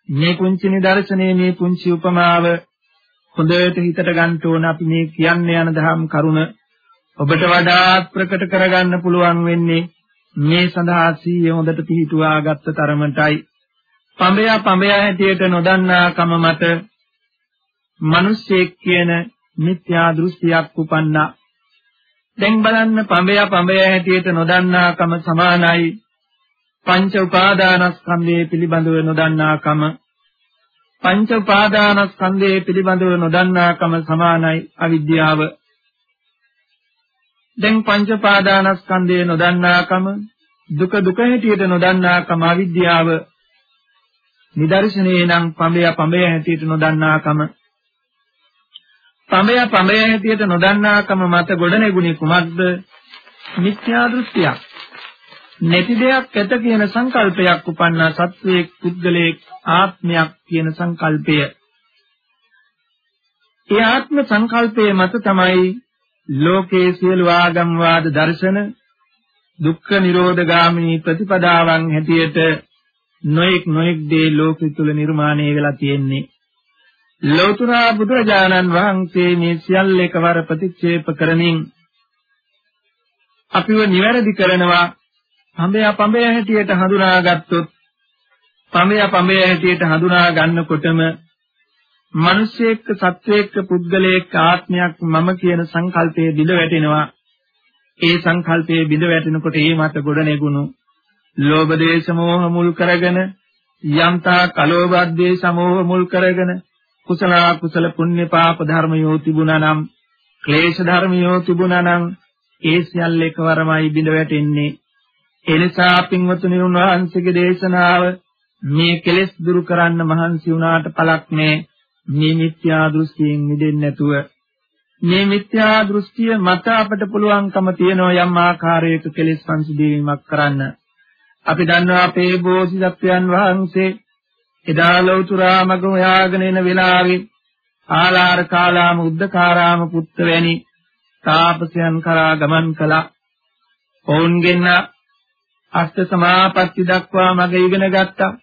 මේ පුංචි නිදර්ශනයේ මේ පුංචි උපමාව හොඳට හිතට ගන්න ඕන අපි මේ කියන්න යන දහම් කරුණ ඔබට වඩාත් ප්‍රකට කරගන්න පුළුවන් වෙන්නේ මේ සඳහා සීය හොඳට පිහිටුවා ගත්ත තරමටයි. පඹය පඹය හැටියට නොදන්නා කම මත මිනිස්සෙක් කියන මිත්‍යා දෘෂ්ටියක් උපන්නා. දැන් බලන්න පඹය පඹය හැටියට නොදන්නාකම සමානයි. පංච උපාදානස්කන්ධයේ පිළිබඳව නොදන්නාකම පංච උපාදානස්කන්ධයේ පිළිබඳව නොදන්නාකම සමානයි අවිද්‍යාව. දැන් පංච උපාදානස්කන්ධයේ නොදන්නාකම දුක දුක හැටියට නොදන්නාකම අවිද්‍යාව නිදර්ශනේ නම් පඹය පඹය හැටියට නොදන්නාකම. පඹය පඹය හැටියට නොදන්නාකම මත ගොඩනැගුණේ කුමක්ද? මිත්‍යා දෘෂ්ටියක්. නැති දෙයක් ඇත කියන සංකල්පයක් උපන්නා සත්වයේ පුද්ගලයේ ආත්මයක් කියන සංකල්පය. ඒ ආත්ම සංකල්පයේ මත තමයි ලෝකයේ සියලු ආගම් වාද දර්ශන දුක්ඛ නිරෝධ ගාමිනී ප්‍රතිපදාවන් හැටියට නොඑක් නොඑක් දේ ලෝකෙ තුල නිර්මාණය වෙලා තියෙන්නේ. ලෝතුරා බුදුරජාණන් වහන්සේ මේ සියල්ල එකවර ප්‍රතික්ෂේප කරමින් අපිව නිවැරදි කරනවා. පඹය පඹය හැටියට හඳුනාගත්තොත් පඹය පඹය හැටියට හඳුනා ගන්නකොටම මිනිසෙක් සත්වයක පුද්ගලයෙක් ආත්මයක් මම කියන සංකල්පයේ බිඳ වැටෙනවා. ඒ සංකල්පයේ බිඳ වැටෙනකොට ඒ මත ගොඩ නැගුණු ලෝභ දේශ මොහ මුල් කරගෙන යම්තා කලෝභ දේශ මොහ මුල් කරගෙන කුසල කුසල පුණ්‍ය පාප ධර්මයෝ තිබුණා නම් ක්ලේශ ධර්මයෝ තිබුණා නම් ඒ සියල්ල එකවරමයි බිඳ වැටෙන්නේ. එනිසා පින්වතුනි උන්වහන්සේගේ දේශනාව මේ කෙලෙස් දුරු කරන්න මහන්සි වුණාට පළක් නෑ. මේ මිත්‍යා දෘෂ්ටියෙන් මිදෙන්නේ නැතුව මේ මිත්‍යා දෘෂ්ටිය මත අපට පුළුවන්කම තියෙනවා යම් ආකාරයක කෙලෙස් සංසිඳීමක් කරන්න අපි දන්නවා අපේ බෝධිසත්වයන් වහන්සේ එදා ලෞතුරා මග හොයාගෙන එන වෙලාවේ ආලාර කාලාම උද්දකාරාම පුත්ත වැනි තාපසයන් කරා ගමන් කළා. ඔවුන්ගෙන් අෂ්ට සමාපatti දක්වා මග ඉගෙන ගත්තා.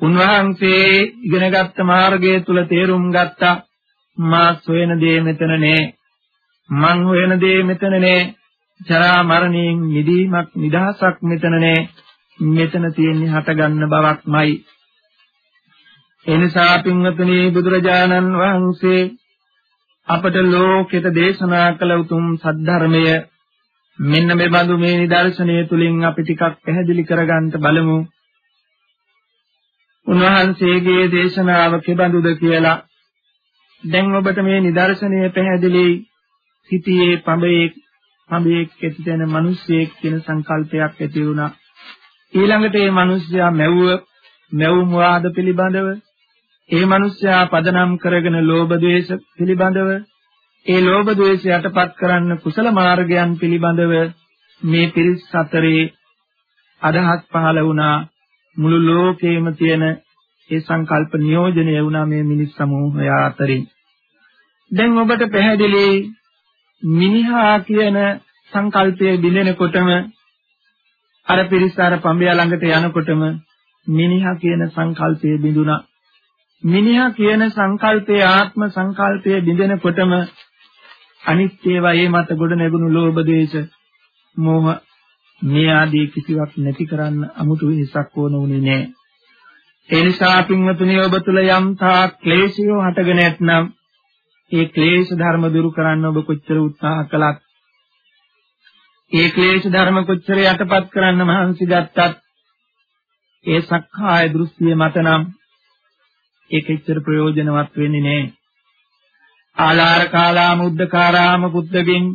උන්වහන්සේ ඉගෙනගත්ත මාර්ගය තුල තේරුම් ගත්තා මා සොයන දේ මෙතන නෑ. මං හොයන දේ මෙතන නෑ. ජරා මරණයෙන් නිදීමක් නිදහසක් මෙතන නෑ. මෙතන තියෙන්නේ හට ගන්න බවක්මයි. එනිසා පින්වතුනි බුදුරජාණන් වහන්සේ අපට ලෝකෙට දේශනා කළ උතුම් සද්ධර්මය මෙන්න මේ බඳු මේ නිදර්ශනය තුලින් අපි ටිකක් පැහැදිලි කරගන්න බලමු. උන්වහන්සේගේ දේශනාව කෙබඳුද කියලා. දැන් ඔබට මේ නිදර්ශනය පැහැදිලි සිටියේ පඹයේ පඹයේ කෙටිතන මිනිස්සෙක් කියන සංකල්පයක් ඇති වුණා. ඊළඟට මේ මිනිස්සයා මැව්ව මැවුම් වාද පිළිබඳව ඒ මිනිස්සයා පදනම් කරගෙන ලෝභ ද්වේෂ පිළිබඳව ඒ ලෝභ ද්වේෂ යටපත් කරන්න කුසල මාර්ගයන් පිළිබඳව මේ පිරිස් අතරේ අදහස් පහළ වුණා මුළු ලෝකේම තියෙන ඒ සංකල්ප නියෝජනය වුණා මේ මිනිස් සමූහය අතරින්. දැන් ඔබට පැහැදිලි මිනිහා කියන සංකල්පයේ බිඳෙනකොටම අර පිරිස අර පඹය ළඟට යනකොටම මිනිහා කියන සංකල්පයේ බිඳුණා. මිනිහා කියන සංකල්පයේ ආත්ම සංකල්පයේ බිඳෙනකොටම අනිත්‍ය වයේ මත ගොඩ නැගුණු ලෝභ දේශ මෝහ මේ ආදී කිසිවක් නැති කරන්න අමුතු වෙහසක් ඕන උනේ නැහැ. ඒ නිසා පින්වතුනි ඔබ තුල යම් තා ක්ලේශයෝ හටගෙන නැත්නම් ඒ ක්ලේශ ධර්ම දුරු කරන්න ඔබ කොච්චර උත්සාහ කළත් ඒ ක්ලේශ ධර්ම කොච්චර යටපත් කරන්න මහන්සි ගත්තත් ඒ සක්කාය දෘෂ්ටිය මත නම් ඒක එච්චර ප්‍රයෝජනවත් වෙන්නේ නැහැ. ආලාර කාලාම උද්දකාරාම පුත්තගෙන්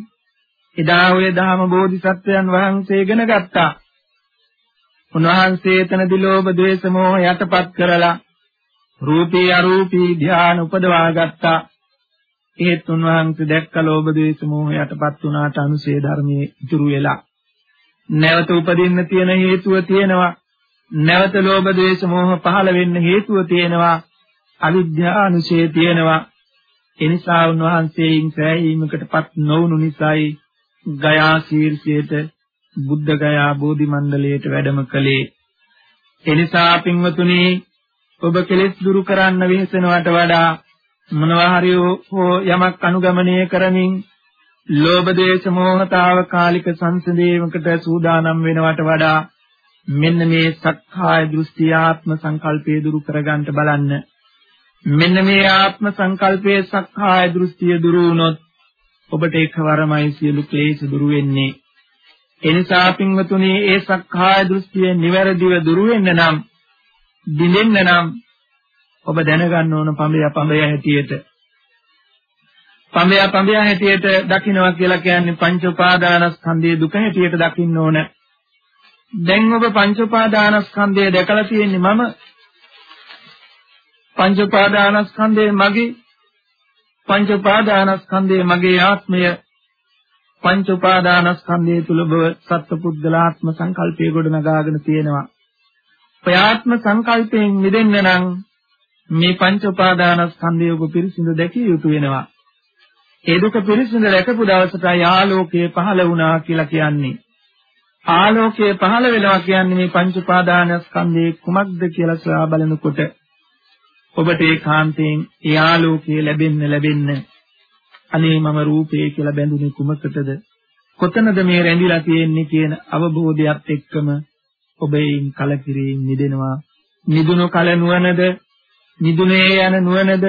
එදා ඔය ධාම බෝධිසත්වයන් වහන්සේ ඉගෙන ගත්තා. උන්වහන්සේ එතනදී ලෝභ ද්වේෂ මෝහ යටපත් කරලා රූපී අරූපී ධ්‍යාන උපදවා ගත්තා. ඒත් උන්වහන්සේ දැක්ක ලෝභ ද්වේෂ මෝහ යටපත් වුණාට අනුසේ ධර්මයේ ඉතුරු වෙලා නැවත උපදින්න තියෙන හේතුව තියෙනවා. නැවත ලෝභ ද්වේෂ මෝහ පහළ වෙන්න හේතුව තියෙනවා. අවිද්‍යානුශය තියෙනවා. එනිසා උන්වහන්සේයින් සෑහීමකටපත් නොවුණු නිසායි ගයා ශීර්ෂයට බුද්ධ ගයා බෝධි මණ්ඩලයට වැඩම කළේ. එනිසා පින්වතුනි ඔබ කෙලෙස් දුරු කරන්න වෙහෙසනවට වඩා මොනවා හරි හෝ යමක් අනුගමනය කරමින් ලෝභ දේශ මොහතාව කාලික සංසදේවකට සූදානම් වෙනවට වඩා මෙන්න මේ සක්කාය දෘෂ්ටි ආත්ම සංකල්පය දුරු කරගන්න බලන්න මෙන්න මේ ආත්ම සංකල්පයේ සක්කාය දෘෂ්ටිය දුරු වුණොත් ඔබට එකවරමයි සියලු ක්ලේශ දුරු වෙන්නේ. එනිසා පින්වතුනි ඒ සක්කාය දෘෂ්ටිය නිවැරදිව දුරු වෙන්න නම් දිනෙන්න නම් ඔබ දැනගන්න ඕන පඹය පඹය හැටියට. පඹය පඹය හැටියට දකින්නවා කියලා කියන්නේ පංච උපාදානස්කන්ධයේ දුක හැටියට දකින්න ඕන. දැන් ඔබ පංච උපාදානස්කන්ධය දැකලා තියෙන්නේ මම පංච උපාදානස්කන්ධය මගේ පංච උපාදානස්කන්ධය මගේ ආත්මය පංච උපාදානස්කන්ධය තුල බව සත්පුද්ගලාත්ම සංකල්පය ගොඩනගාගෙන තියෙනවා. ප්‍රයාත්ම සංකල්පයෙන් මිදෙන්න නම් මේ පංච උපාදානස්කන්ධය ඔබ පිරිසිදු දැකිය යුතු වෙනවා. ඒ දුක පිරිසිදු දැකපු දවසටයි ආලෝකය පහළ වුණා කියලා කියන්නේ. ආලෝකය පහළ වෙනවා කියන්නේ මේ පංච උපාදානස්කන්ධයේ කුමක්ද කියලා සොයා බලනකොට ඔබට ඒකාන්තයෙන් ඒ ආලෝකය ලැබෙන්න ලැබෙන්න අනේ මම රූපේ කියලා බැඳුනේ කුමකටද? කොතනද මේ රැඳිලා තියෙන්නේ කියන අවබෝධයත් එක්කම ඔබ ඒන් කලකිරීම නිදෙනවා. නිදුණු කල නුවණද නිදුනේ යන නුවණද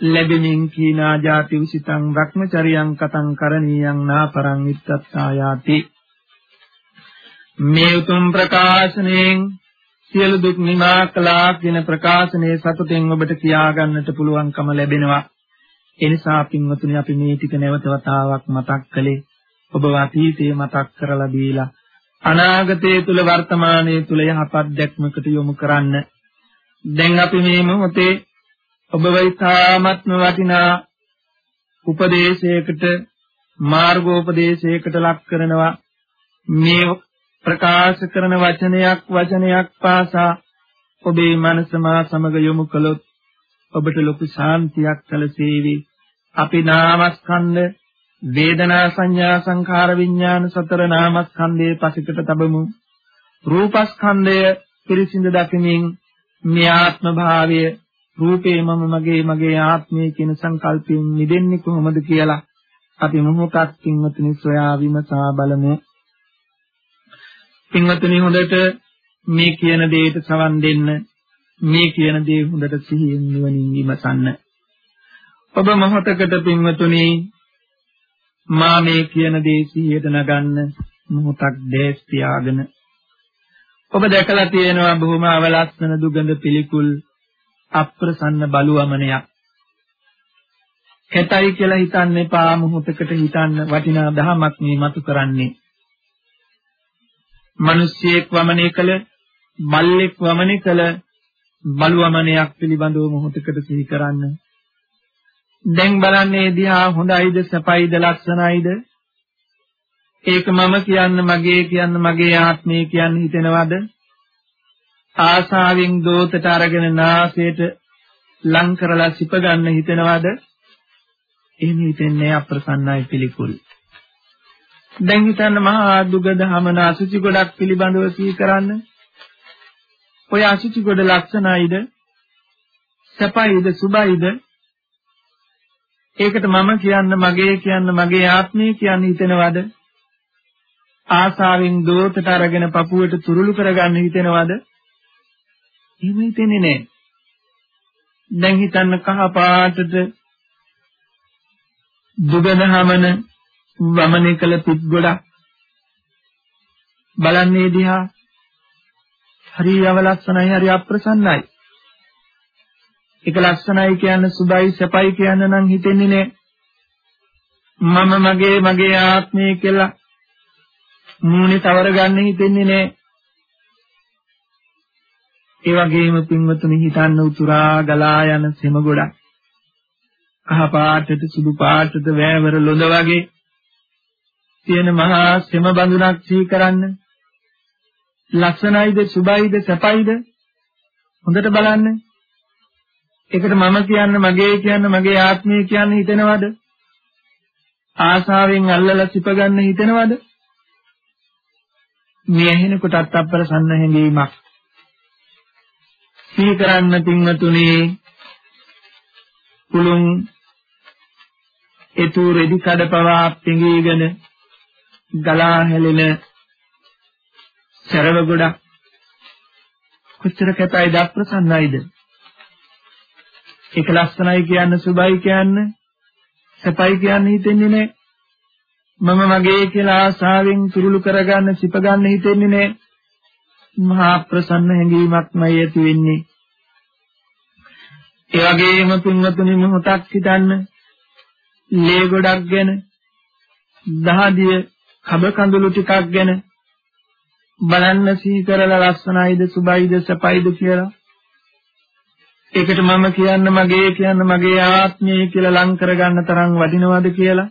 ලැබෙමින් කීනා ජාති උසිතං භ්‍රමචරියං කතං කරණීයං නාපරං ඉත්තත්තායාති. මේ උතුම් ප්‍රකාශනයෙන් සියලු දුක් නිමා කළා කියන ප්‍රකාශනයේ සතුටෙන් ඔබට කියා ගන්නට පුළුවන්කම ලැබෙනවා. ඒ නිසා පින්වතුනි අපි මේ ටික නැවත වතාවක් මතක් කළේ ඔබ අතීතයේ මතක් කරලා දීලා අනාගතයේ තුල වර්තමානයේ තුල යහපත් දැක්මකට යොමු කරන්න. දැන් අපි මේ මොහොතේ ඔබ වෛතාමත්ම වටිනා උපදේශයකට මාර්ගෝපදේශයකට ලක් කරනවා මේ ප්‍රකාශ කරන වචනයක් වචනයක් පාසා ඔබේ මනස මා සමග යොමු කළොත් ඔබට ලොකු ශාන්තියක් සැලසේවි. අපි නාමස්කන්ධ වේදනා සංඥා සංඛාර විඥාන සතර නාමස්කන්ධයේ පසිකට තබමු. රූපස්කන්ධය පිරිසිඳ දකිමින් මේ ආත්ම භාවය රූපේ මම මගේ මගේ ආත්මය කියන සංකල්පයෙන් මිදෙන්නේ කොහොමද කියලා අපි මොහොතක් කින්වතුනි සොයා විමසා බලමු. පින්වතුනි හොඳට මේ කියන දෙයට සවන් දෙන්න මේ කියන දේ හොඳට සිහියෙන් නුවණින් විමසන්න. ඔබ මොහොතකට පින්වතුනි මා මේ කියන දේ සිහියට නගන්න මොහොතක් දේශ තියාගෙන ඔබ දැකලා තියෙනවා බොහොම අවලස්සන දුගඳ පිළිකුල් අප්‍රසන්න බලුවමනයක්. කැතයි කියලා හිතන්න එපා මොහොතකට හිතන්න වටිනා දහමක් මේ මතු කරන්නේ. මිනිස්සෙක් වමනේ කළ බල්ලෙක් වමනේ කළ බලුවමනයක් පිළිබඳව මොහොතකට සිහි කරන්න. දැන් බලන්නේ දිහා හොඳයිද සපයිද ලස්සනයිද? ඒක මම කියන්න මගේ කියන්න මගේ ආත්මය කියන්න හිතෙනවද? ආසාවෙන් දෝතට අරගෙන නාසයට ලං කරලා සිප ගන්න හිතෙනවද? එහෙම හිතෙන්නේ අප්‍රසන්නයි පිළිකුල්. දැන් හිතන්න මහා දුගද හමන අසුචි ගොඩක් පිළිබඳව සිහි කරන්න ඔය අසුචි ගොඩ ලක්ෂණයිද? සපයිද? සුබයිද? ඒකට මම කියන්න මගේ කියන්න මගේ ආත්මය කියන්න හිතෙනවද? ආසාවෙන් දෝතට අරගෙන පපුවට තුරුළු කරගන්න හිතෙනවද? එහෙම හිතෙන්නේ නැහැ දැන් හිතන්න කහ පාටට දුගනහමන වමනේ කළ පිට ගොඩක් බලන්නේ දිහා හරි අවලස්සනයි හරි අප්‍රසන්නයි ඒක ලස්සනයි කියන්නේ සුබයි සපයි කියන්න නම් හිතෙන්නේ නෑ. මම මගේ මගේ ආත්මය කියලා මූණේ තවර ගන්න හිතෙන්නේ නෑ. ඒ වගේම පින්වතුනි හිතන්න උතුරා ගලා යන සෙම ගොඩක්. කහ පාටට සුදු පාටට වෑවර ලොඳ වගේ තියෙන මහා සෙම බඳුනක් සිහි කරන්න. ලස්සනයිද සුබයිද සපයිද හොඳට බලන්න ඒකට මම කියන්න මගේ කියන්න මගේ ආත්මය කියන්න හිතෙනවද? ආසාවෙන් අල්ලලා සිප ගන්න හිතෙනවද? මේ ඇහෙනකොටත් අප්‍රසන්න හැඟීමක්. සිහි කරන්න පින්වතුනි කුළුන් ඒතු රෙදි කඩපවා පිඟීගෙන ගලා හැලෙන සරව ගොඩක් කොච්චර කැතයිද අප්‍රසන්නයිද ඒක ලස්සනයි කියන්න සුබයි කියන්න සපයි කියන්න හිතෙන්නේ නැහැ. මම මගේ කියලා ආසාවෙන් තුරුළු කරගන්න සිප ගන්න හිතෙන්නේ නැහැ. මහා ප්‍රසන්න හැඟීමක්මයි ඇති වෙන්නේ. ඒ වගේම පින්වතුනි මොහොතක් හිතන්න ලේ ගොඩක් ගැන දහදිය කබ කඳුළු ටිකක් ගැන බලන්න සිහි කරලා ලස්සනයිද සුබයිද සපයිද කියලා. ඒකට මම කියන්න මගේ කියන්න මගේ ආත්මය කියලා ලං කරගන්න තරම් වටිනවද කියලා.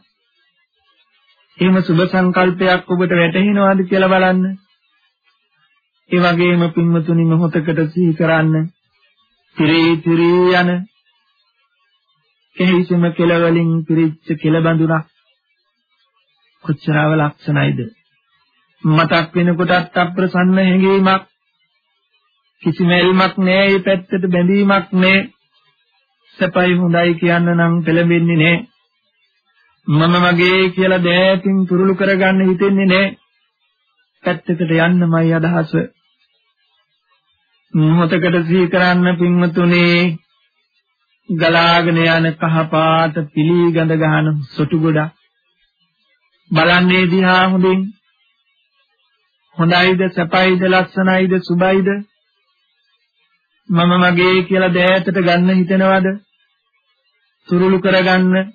එහෙම සුබ සංකල්පයක් ඔබට වැටහෙනවද කියලා බලන්න. ඒ වගේම පින්වතුනි මොහොතකට සිහි කරන්න පිරී පිරී යන කෙහිසම කෙලවලින් පිරිච්ච කෙලබඳුනක් කොච්චරව ලක්ෂණයිද මතක් වෙනකොටත් අප්‍රසන්න හැඟීමක් කිසිම එල්මක් නෑ මේ පැත්තට බැඳීමක් නෑ සපයි හොඳයි කියන්න නම් පෙළඹෙන්නේ නෑ මම මගේ කියලා දෑතින් තුරුළු කරගන්න හිතෙන්නේ නෑ පැත්තකට යන්නමයි අදහස. මොහොතකට සිහි කරන්න පින්වතුනේ ගලාගෙන යන කහ පාට පිලී ගඳ ගහන සොටු ගොඩක්. බලන්නේ දිහා හොඳින් හොඳයිද සපයිද ලස්සනයිද සුබයිද මම මගේ කියලා දෑතට ගන්න හිතෙනවද? තුරුළු කරගන්න,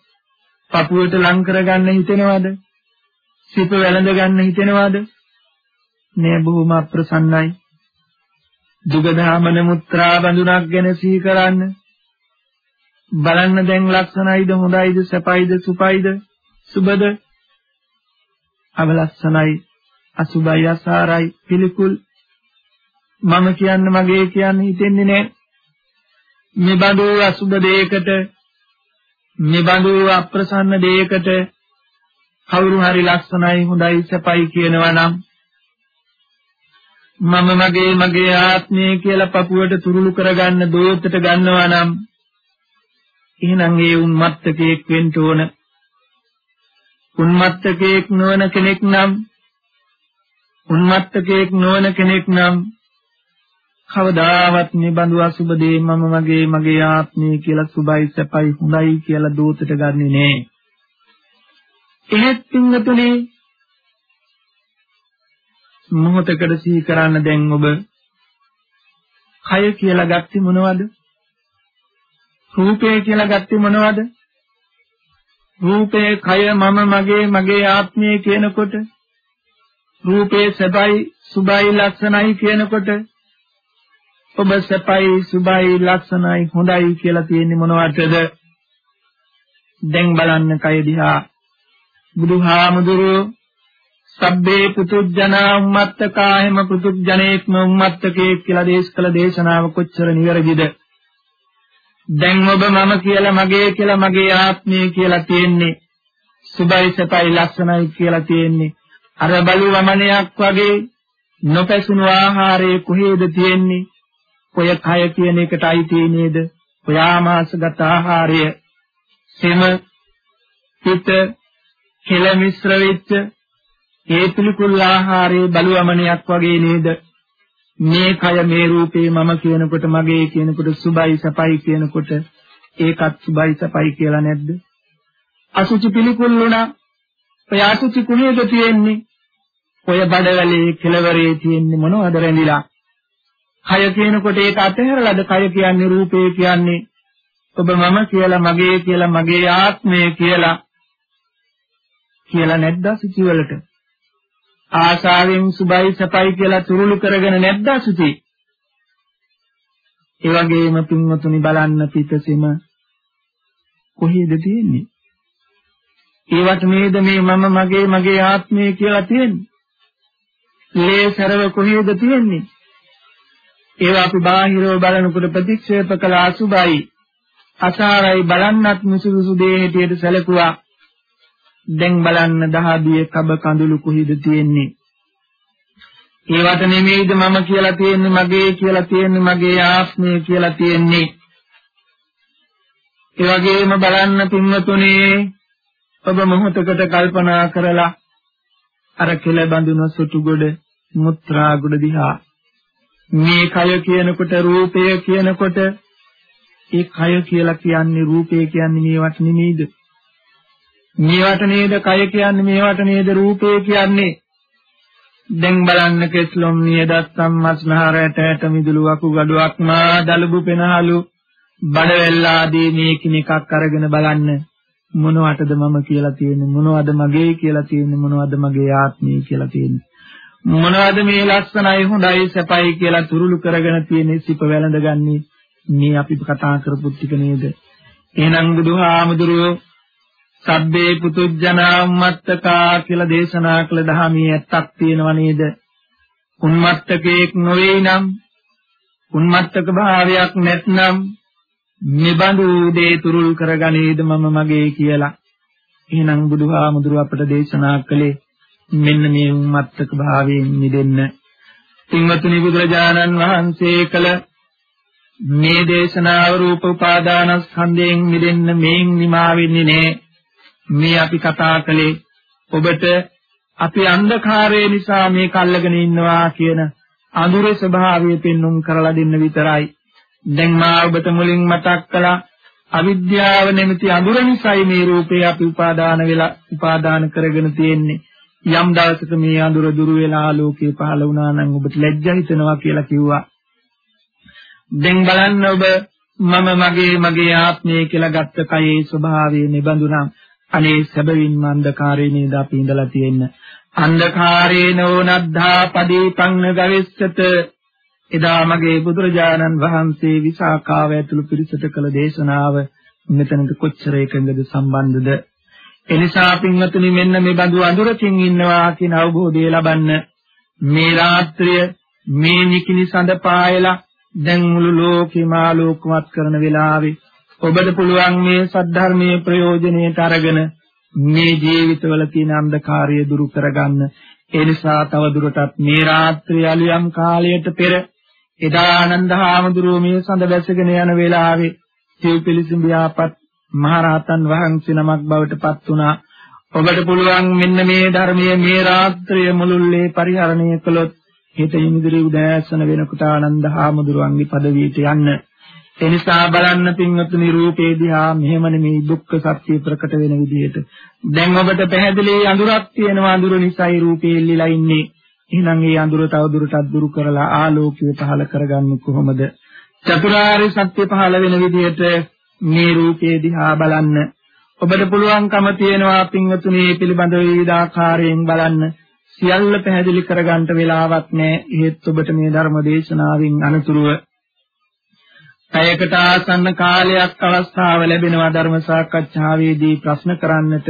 පපුවට ලං කරගන්න හිතෙනවද? සිප වැළඳ ගන්න හිතෙනවද? නෑ බොහොම අප්‍රසන්නයි. දුගදාමන මුත්‍රා බඳුනක් ගැන සිහි කරන්න. බලන්න දැන් ලක්ෂණයිද හොඳයිද සැපයිද සුපයිද සුබද අවලස්සනයි අසුබයි අසාරයි පිළිකුල් මම කියන්න මගේ කියන්න හිතෙන්නේ නැහැ. මෙබඳු අසුබ දෙයකට මෙබඳු අප්‍රසන්න දෙයකට කවුරු හරි ලස්සනයි හොඳයි සපයි කියනවා නම් මම මගේ මගේ ආත්මය කියලා පපුවට තුරුළු කරගන්න දෝතට ගන්නවා නම් එහෙනම් ඒ උන්මත්තකෙක් වෙන්න ඕන උන්මත්තකෙක් නොවන කෙනෙක් නම් උන්මත්තකෙක් නොවන කෙනෙක් නම් කවදාවත් මේ බඳු අසුබ දේ මම මගේ මගේ ආත්මය කියලා සුබයි සැපයි හොඳයි කියලා දෝතට ගන්නෙ නෑ. එහෙත් පින්වතුනි මොහොතකට සිහි කරන්න දැන් ඔබ කය කියලා ගත්තේ මොනවද? රූපය කියලා ගත්තේ මොනවද? රූපේ කය මම මගේ මගේ ආත්මය කියනකොට රූපේ සබයි සුබයි ලක්ෂණයි කියනකොට ඔබ සපයි සුබයි ලක්ෂණයි හොඳයි කියලා තියෙන්නේ මොනවටද? දැන් බලන්න කය දිහා බුදුහාමුදුරුවෝ සබ්බේ පුතුජනා උම්මත්තකායම පුතුජනේක්ම උම්මත්තකේ කියලා දේශ කළ දේශනාව කොච්චර නිවැරදිද දැන් ඔබ මම කියලා මගේ කියලා මගේ ආත්මය කියලා තියෙන්නේ. සුභයි සපයි ලක්ෂණයි කියලා තියෙන්නේ. අර බලු වමනයක් වගේ නොපැසුණු ආහාරයේ කොහේද තියෙන්නේ? ඔය කය කියන එකට අයිති නේද ඔය ආමාශගත ආහාරය. සෙම පිට කෙල මිශ්‍ර වෙච්ච ඒ පිළිකුල් ආහාරයේ බලුවමනයක් වගේ නේද? මේ කය මේ රූපේ මම කියනකොට මගේ කියනකොට සුබයි සපයි කියනකොට ඒකත් සුබයි සපයි කියලා නැද්ද? අසුචි පිළිකුල් වුණා. ඔය අසුචි කුණේද තියෙන්නේ? ඔය බඩවැලේ කෙලවරේ තියෙන්නේ මොනවද රැඳිලා? කය කියනකොට ඒක අතහැරලාද? කය කියන්නේ රූපේ කියන්නේ ඔබ මම කියලා මගේ කියලා මගේ ආත්මය කියලා කියලා නැද්ද අසුචි වලට? ආශාවෙන් සුබයි සපයි කියලා තුරුළු කරගෙන නැද්ද අසුචි? ඒ වගේම පින්වතුනි බලන්න පිටසෙම කොහේද තියෙන්නේ? ඒවට නේද මේ මම මගේ මගේ ආත්මය කියලා තියෙන්නේ? ලේ සරව කොහේද තියෙන්නේ? ඒවා අපි බාහිරව බලනකොට ප්‍රතික්ෂේප කළ අසුබයි අසාරයි බලන්නත් මුසුසුසු දේ හැටියට සැලකුවා දැන් බලන්න දහදියේ කබ කඳුළු කුහිද තියෙන්නේ? ඒවට නෙමෙයිද මම කියලා තියෙන්නේ මගේ කියලා තියෙන්නේ මගේ ආත්මය කියලා තියෙන්නේ. ඒ වගේම බලන්න පින්වතුනේ ඔබ මොහොතකට කල්පනා කරලා අර කෙල බඳුන සුටු ගොඩ මුත්‍රා ගොඩ දිහා. මේ කය කියනකොට රූපය කියනකොට ඒ කය කියලා කියන්නේ රූපය කියන්නේ මේවට නෙමෙයිද? මේවට නේද කය කියන්නේ මේවට නේද රූපය කියන්නේ? දැන් බලන්න කෙස්ලොම් නියදත් සම්මස්නහරයට ඇට මිදුළු වකු ගඩුවක් මා දලබු පෙනහලු බඩවැල් ආදී මේ කිනෙකක් අරගෙන බලන්න. මොනවටද මම කියලා තියෙන්නේ? මොනවද මගේ කියලා තියෙන්නේ? මොනවද මගේ ආත්මය කියලා තියෙන්නේ? මොනවද මේ ලස්සනයි හොඳයි සැපයි කියලා තුරුළු කරගෙන තියෙන්නේ සිප වැළඳගන්නේ? මේ අපි කතා කරපු ටික නේද? එහෙනම් බුදුහාමුදුරුවෝ සබ්බේ පුතුජනා උම්මත්තකා කියලා දේශනා කළ ධර්මයේ ඇත්තක් තියෙනව නේද? උම්මත්තකේක් නොවේ නම් උම්මත්තක භාවයක් නැත්නම් නිබඳු දේ තුරුල් කරගනේද මම මගේ කියලා. එහෙනම් බුදුහාමුදුරුව අපට දේශනා කළේ මෙන්න මේ උම්මත්තක භාවයෙන් මිදෙන්න. සිංහතුනි බුදුරජාණන් වහන්සේ කළ මේ දේශනාව රූප උපාදානස්කන්ධයෙන් මිදෙන්න මේන් නිමා වෙන්නේ නැහැ. මේ අපි කතා කළේ ඔබට අපි අන්ධකාරය නිසා මේ කල්ලාගෙන ඉන්නවා කියන අඳුරේ ස්වභාවය පෙන්눔 කරලා දෙන්න විතරයි. දැන් මා ඔබට මුලින් මතක් කළා අවිද්‍යාව නැමැති අඳුර නිසායි මේ රූපේ අපි උපාදාන වෙලා උපාදාන කරගෙන තියෙන්නේ. යම් දවසක මේ අඳුර දුරු වෙලා ආලෝකය පහළ වුණා නම් ඔබට ලැජ්ජා හිතෙනවා කියලා කිව්වා. දැන් බලන්න ඔබ මම මගේ මගේ ආත්මය කියලා ගත්ත කයේ ස්වභාවය නිබඳුනම් අනේ සැබවින්ම අන්ධකාරයේ නේද අපි ඉඳලා තියෙන්නේ. අන්ධකාරේන ඕනද්ධා පදීපං ගවෙස්සත එදා මගේ බුදුරජාණන් වහන්සේ විසාකාව ඇතුළු පිරිසට කළ දේශනාව මෙතනට කොච්චර එකඟද සම්බන්ධද එනිසා පින්වතුනි මෙන්න මේ බඳු අඳුරකින් ඉන්නවා කියන අවබෝධය ලබන්න මේ රාත්‍රිය මේ නිකිනි සඳ පායලා දැන් මුළු ලෝකෙම ආලෝකමත් කරන වෙලාවේ ඔබට පුළුවන් මේ සද්ධර්මයේ ප්‍රයෝජනෙට අරගෙන මේ ජීවිතවල තියෙන අන්ධකාරය දුරු කරගන්න. ඒ නිසා තව දුරටත් මේ රාත්‍රිය අලියම් කාලයට පෙර එදා ආනන්ද හාමුදුරුවෝ මේ සඳ බැසගෙන යන වෙලාවේ සිව් පිළිසිඹියාපත් මහරහතන් වහන්සේ නමක් බවට පත් වුණා. ඔබට පුළුවන් මෙන්න මේ ධර්මයේ මේ රාත්‍රිය මුළුල්ලේ පරිහරණය කළොත් හිත ඉන්ද්‍රිය උදෑසන වෙනකොට ආනන්ද හාමුදුරුවන්ගේ පදවියට යන්න. ඒ නිසා බලන්න පින්වතුනි රූපේ දිහා මෙහෙම නෙමෙයි දුක්ඛ සත්‍ය ප්‍රකට වෙන විදිහට. දැන් ඔබට පැහැදිලි අඳුරක් තියෙනවා අඳුර නිසායි රූපේ එල්ලිලා ඉන්නේ. එහෙනම් ඒ අඳුර තව දුරටත් දුරු කරලා ආලෝකය පහළ කරගන්නේ කොහොමද? චතුරාර්ය සත්‍ය පහළ වෙන විදිහට මේ රූපේ දිහා බලන්න. ඔබට පුළුවන්කම තියෙනවා පින්වතුනි පිළිබඳව විවිධාකාරයෙන් බලන්න. සියල්ල පැහැදිලි කරගන්න වෙලාවක් නැහැ. ඒත් ඔබට මේ ධර්ම දේශනාවෙන් අනතුරුව පැයකට ආසන්න කාලයක් අවස්ථාව ලැබෙනවා ධර්ම සාකච්ඡාවේදී ප්‍රශ්න කරන්නට.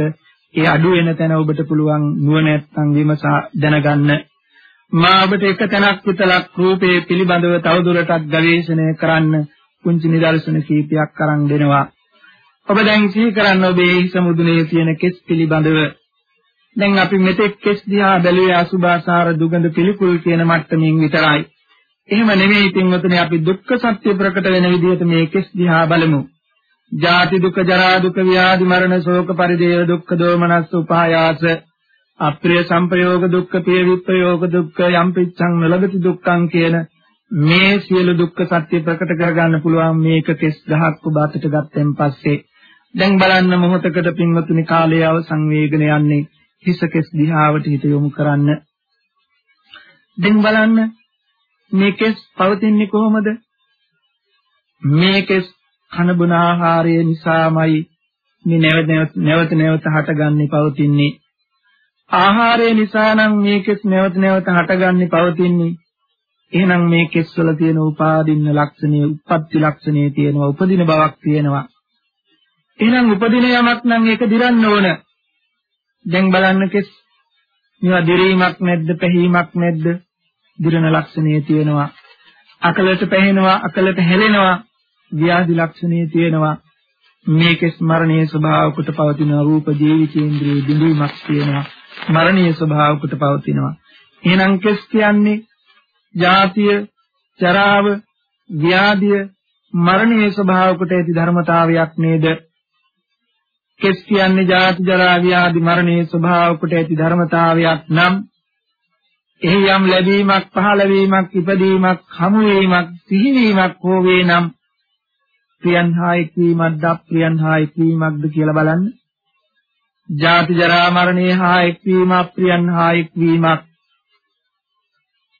ඒ අඩු වෙන තැන ඔබට පුළුවන් නුවණැත්තන් විමසා දැනගන්න. මා ඔබට එක තැනක් විතරක් රූපේ පිළිබඳව තවදුරටත් ගවේෂණය කරන්න පුංචි නිදර්ශන කීපයක් අරන් දෙනවා. ඔබ දැන් සිහි කරන්න ඔබේ හිස මුදුනේ තියෙන කෙස් පිළිබඳව දැන් අපි මෙතෙක් කෙස් දිහා බැලුවේ අසුභාසාර දුගඳ පිළිකුල් කියන මට්ටමින් විතරයි. එහෙම නෙමෙයි පින්වතුනි අපි දුක්ඛ සත්‍ය ප්‍රකට වෙන විදිහට මේ කෙස් දිහා බලමු. ජාති දුක ජරා දුක ව්‍යාධි මරණ ශෝක පරිදේව දුක්ඛ දෝමනස් උපායාස අප්‍රිය සංපයෝග දුක්ඛ පිය විප්‍රයෝග දුක්ඛ යම් පිච්ඡං නලගති දුක්ඛං කියන මේ සියලු දුක්ඛ සත්‍ය ප්‍රකට කරගන්න පුළුවන් මේක කෙස් ගහක් ඔබ අතට ගත්තෙන් පස්සේ දැන් බලන්න මොහොතකට පින්වතුනි කාලය අවසන් වේගන යන්නේ හිස කෙස් දිහාවට හිත යොමු කරන්න දැන් බලන්න මේකෙස් පවතින්නේ කොහොමද? මේකෙස් කන බොන ආහාරය නිසාමයි මේ නැවත නැවත නැවත හටගන්නේ පවතින්නේ. ආහාරය නිසා නම් මේකෙස් නැවත නැවත හටගන්නේ පවතින්නේ. එහෙනම් මේ කෙස් වල තියෙන උපාදින්න ලක්ෂණය, උප්පත්ති ලක්ෂණය තියෙනවා, උපදින බවක් තියෙනවා. එහෙනම් උපදින යමක් නම් ඒක දිරන්න ඕන. දැන් බලන්න කෙස් මේවා දිරීමක් නැද්ද, පැහිමක් නැද්ද? දිරන ලක්ෂණයේ තියෙනවා. අකලට පැහෙනවා අකලට හැලෙනවා ව්‍යාධි ලක්ෂණයේ තියෙනවා. මේකේ ස්මරණීය ස්වභාවකට පවතින රූප ජීවිතේන්ද්‍රයේ බිඳීමක් තියෙනවා. මරණීය ස්වභාවකට පවතිනවා. එහෙනම් කෙස් කියන්නේ ජාතිය චරාව ව්‍යාධිය මරණීය ස්වභාවකට ඇති ධර්මතාවයක් නේද? කෙස් කියන්නේ ජාති ජරා ව්‍යාධි මරණීය ස්වභාවකට ඇති ධර්මතාවයක් නම් එහි යම් ලැබීමක් පහළ වීමක් ඉපදීමක් හමු වීමක් සිහිවීමක් හෝ වේ නම් ප්‍රියන් හා එක්වීමක්ද අප්‍රියන් හා එක්වීමක්ද කියලා බලන්න. ජාති ජරා මරණේ හා එක්වීම අප්‍රියන් හා එක්වීමක්.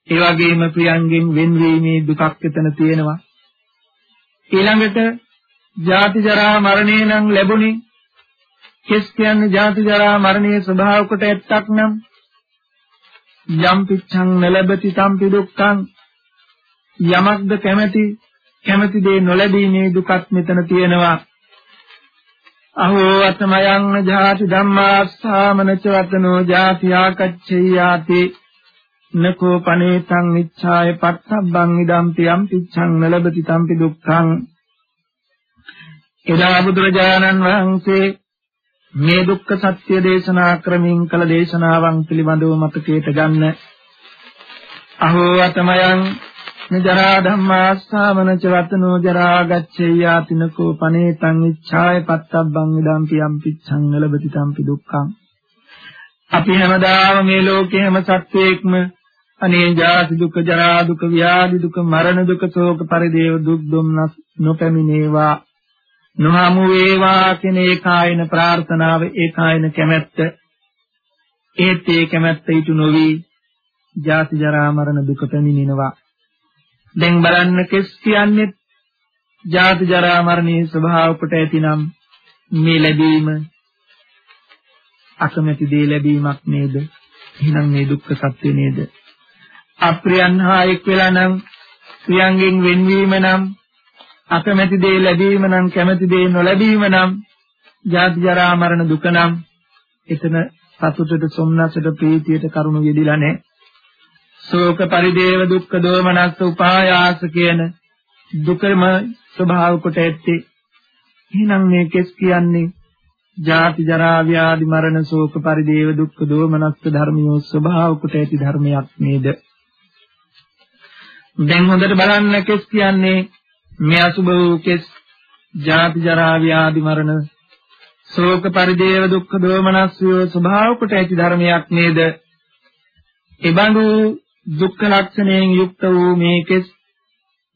ඒ වගේම ප්‍රියන්ගෙන් වෙන්වීමේ දුකක් එතන තියෙනවා. ඊළඟට ජාති ජරා මරණේ නම් ලැබුණේ කෙස් කියන්නේ ජාති ජරා මරණයේ ස්වභාව කොට ඇත්තක් නම් යම් පිච්ඡං නලබති තම්පි දුක්ඛං. යමක්ද කැමැති? කැමැති දේ නොලැබීමේ දුකත් මෙතන තියෙනවා. අහෝ අතමයන් ජාති ධම්මාස්සාමනච වතනෝ ජාති ආකච්ඡයාති නකෝ පනේතං ඉච්ඡාය පත්තබ්බං ඉදම්පි යම් පිච්ඡං නලබති තම්පි දුක්ඛං. එදා බුදුරජාණන් වහන්සේ මේ දුක්ඛ සත්‍ය දේශනා ක්‍රමයෙන් කළ දේශනාවන් පිළිබඳව මතකයට ගන්න. අහෝ අතමයන් නජරා ධම්මාස්සාමන චවතනෝ ජරා ගච්ඡේයාතිනකෝ පනේතං ඉච්ඡාය පත්තබ්බං ඉදම්පි යම් පිච්ඡං නලබති තම්පි දුක්ඛං. අපි හැමදාම මේ ලෝකේ හැම සත්වයක්ම අනේ ජාති දුක ජරා දුක ව්‍යාධි දුක මරණ දුක ශෝක පරිදේව දුක් දුම්නස් නොපැමිණේවා. නොහමු වේවා කියන ඒකායන ප්‍රාර්ථනාව ඒකායන කැමැත්ත. ඒත් ඒ කැමැත්ත ඊට නොවි ජාති ජරා මරණ දුක පැමිණෙනවා. දැන් බලන්න කෙස් කියන්නේ ජාති ජරා මරණයේ ස්වභාව කොට ඇතිනම් මේ ලැබීම අකමැති දේ ලැබීමක් නේද? එහෙනම් මේ දුක්ඛ සත්‍ය නේද? අප්‍රියන් හා එක් වෙලා නම් ප්‍රියංගෙන් වෙන්වීම නම් අකමැති දේ ලැබීම නම් කැමැති දේ නොලැබීම නම් ජාති ජරා මරණ දුක නම් එතන සතුටට සොම්නසට ප්‍රීතියට කරුණු යෙදිලා නැහැ. ශෝක පරිදේව දුක්ඛ දෝමනස්ස උපායාස කියන දුකම ස්වභාව කොට ඇත්තේ. එහෙනම් මේ කෙස් කියන්නේ ජාති ජරා ව්‍යාධි මරණ ශෝක පරිදේව දුක්ඛ දෝමනස්ස ධර්මියෝ ස්වභාව කොට ඇති ධර්මයක් නේද? දැන් හොඳට බලන්න කෙස් කියන්නේ මේ අසුභ වූ කෙස් ජාති ජරා ව්‍යාධි මරණ ශෝක පරිදේව දුක්ඛ දෝමනස්ය ස්වභාව කොට ඇති ධර්මයක් නේද? එබඳු දුක්ඛ ලක්ෂණයෙන් යුක්ත වූ මේකෙස්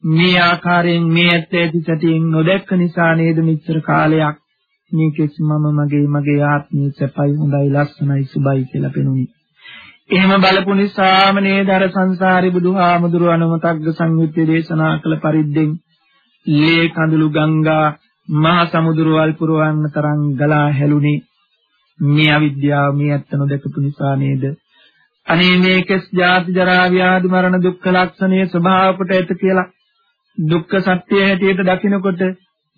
මේ ආකාරයෙන් මේ ඇත්ත ඇති සැටියෙන් නොදැක්ක නිසා නේද මෙච්චර කාලයක් මේකෙස් මම මගේ මගේ ආත්මය සැපයි හොඳයි ලස්සනයි සුබයි කියලා පෙනුනි. එහෙම බලපු නිසාම නේද අර සංසාරේ බුදුහාමුදුරු අනුමතග්ග සංයුත්තේ දේශනා කළ පරිද්දෙන් ලේ කඳුළු ගංගා මහ සමුදුර වල් පුරවන්න තරම් ගලා හැලුනේ මේ අවිද්‍යාව මේ ඇත්ත නොදකපු නිසා නේද? අනේ මේකස් ජාති ජරා ව්‍යාධි මරණ දුක්ඛ ලක්ෂණයේ ස්වභාව කොට ඇත කියලා. දුක්ඛ සත්‍ය හැටියට දකිනකොට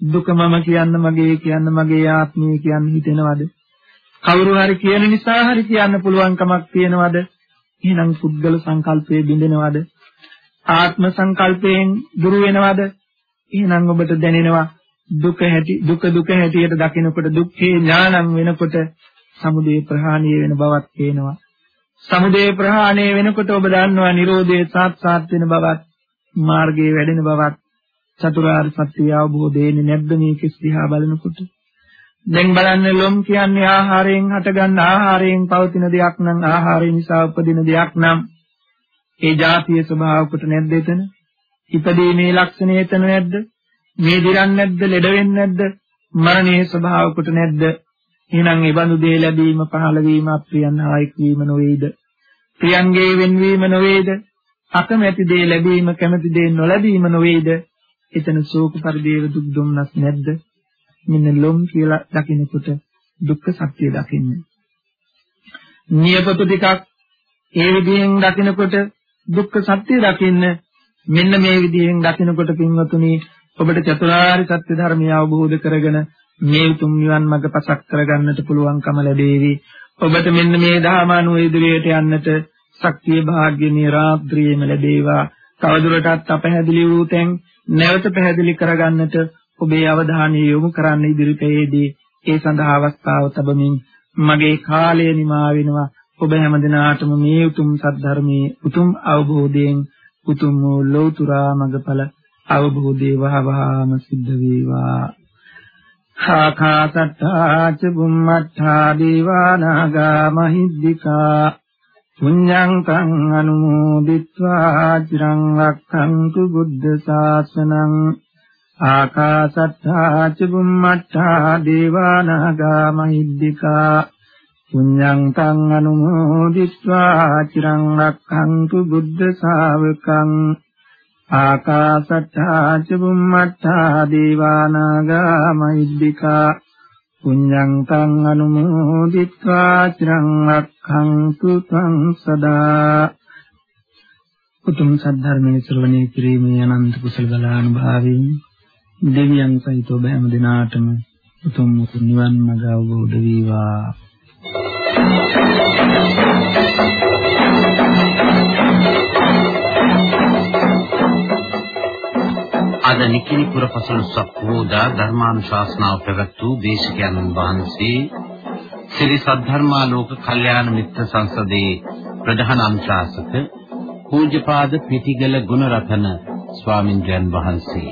දුක මම කියන්න මගේ කියන්න මගේ ආත්මය කියන්න හිතෙනවද? කවුරු හරි කියන නිසා හරි කියන්න පුළුවන් කමක් තියෙනවද? එහෙනම් පුද්ගල සංකල්පයේ බිඳෙනවද? ආත්ම සංකල්පයෙන් දුරු වෙනවද? එහෙනම් ඔබට දැනෙනවා දුක හැටි දුක දුක හැටියට දකිනකොට දුක්ඛේ ඥානං වෙනකොට සමුදය ප්‍රහාණය වෙන බවක් පේනවා. සමුදය ප්‍රහාණය වෙනකොට ඔබ දන්නවා Nirodhe සාත්සාත් වෙන බවත් මාර්ගයේ වැඩෙන බවත් චතුරාර්ය සත්‍ය අවබෝධයෙන් නැද්ද මේක දිහා බලනකොට දැන් බලන්න ලොම් කියන්නේ ආහාරයෙන් හටගන්න ආහාරයෙන් පවතින දෙයක් නම් ආහාරය නිසා උපදින දෙයක් නම් ඒ જાතිය ස්වභාවකට නැද්ද එතන ඉපදීමේ ලක්ෂණය එතන නැද්ද? මේ දිරන්නේ නැද්ද? ලෙඩ වෙන්නේ නැද්ද? මරණයේ ස්වභාවකට නැද්ද? එහෙනම් ඒ බඳු දේ ලැබීම පහළ වීම අප්‍රියන් ආයික් වීම නොවේද? ප්‍රියන්ගේ වෙන්වීම නොවේද? අකමැති දේ ලැබීම කැමති දේ නොලැබීම නොවේද? එතන ශෝක පරිදේව දුක් දුම්නස් නැද්ද? මෙන්න ලොම් කියලා දකින්නකොට දුක්ඛ සත්‍ය දකින්න. නියපොතු ටිකක් ඒ විදිහෙන් දකින්නකොට දුක්ඛ සත්‍ය දකින්න. මෙන්න මේ විදිහෙන් දකින්නකොට පින්වතුනි ඔබට චතුරාර්ය සත්‍ය ධර්මය අවබෝධ කරගෙන මේ උතුම් නිවන් මඟ පසක් කරගන්නට පුළුවන්කම ලැබේවි. ඔබට මෙන්න මේ ධර්ම අනුව ඉදිරියට යන්නට ශක්තිය භාග්‍ය නිරාත්‍රියම ලැබේවා. තවදුරටත් අපහැදිලි වූ තැන් නැවත පැහැදිලි කරගන්නට ඔබේ අවධානය යොමු කරන්න ඉදිරිපෙදී ඒ සඳහා අවස්ථාව තබමින් මගේ කාලය නිමා වෙනවා. ඔබ හැමදිනාටම මේ උතුම් සද්ධර්මයේ උතුම් අවබෝධයෙන් උතුම් වූ ලෞතර මඟඵල අවබෝධේ වහවහාම සිද්ධ වේවා. සාඛාතත්තා ච බුම්මත්තා දේවානාගා මහිද්దికා පුඤ්ඤං තං අනුමෝදිත්වා චිරං රක්ඛන්තු බුද්ධ ශාසනං. ආකාසත්තා ච බුම්මත්තා දේවානාගා මහිද්దికා පුඤ්ඤං තං අනුමෝදිත්වා චිරං රක්ඛන්තු බුද්ධ ශාවකං ආකාසට්ඨා ච බුම්මට්ඨා දේවානාගා මහිද්దికා පුඤ්ඤං තං අනුමෝදිත්වා චිරං රක්ඛන්තු තං සදා උතුම් සද්ධර්මයේ ශ්‍රවණය කිරීමේ අනන්ත කුසල බලානුභාවයෙන් දෙවියන් සහිත ඔබ හැම දිනාටම උතුම් නිවන් මඟ අවබෝධ වේවා. අද නිකිනිපුර පසළොස්වක පෝදා ධර්මානුශාසනාව පැවැත් වූ දේශකයන්න් වහන්සේ ශ්‍රී සද්ධර්මාලෝක කල්යාණ මිත්‍ර සංසදේ ප්‍රධාන අනුශාසක පූජ්‍යපාද පිටිගල ගුණරතන ස්වාමින්ද්‍රයන් වහන්සේ.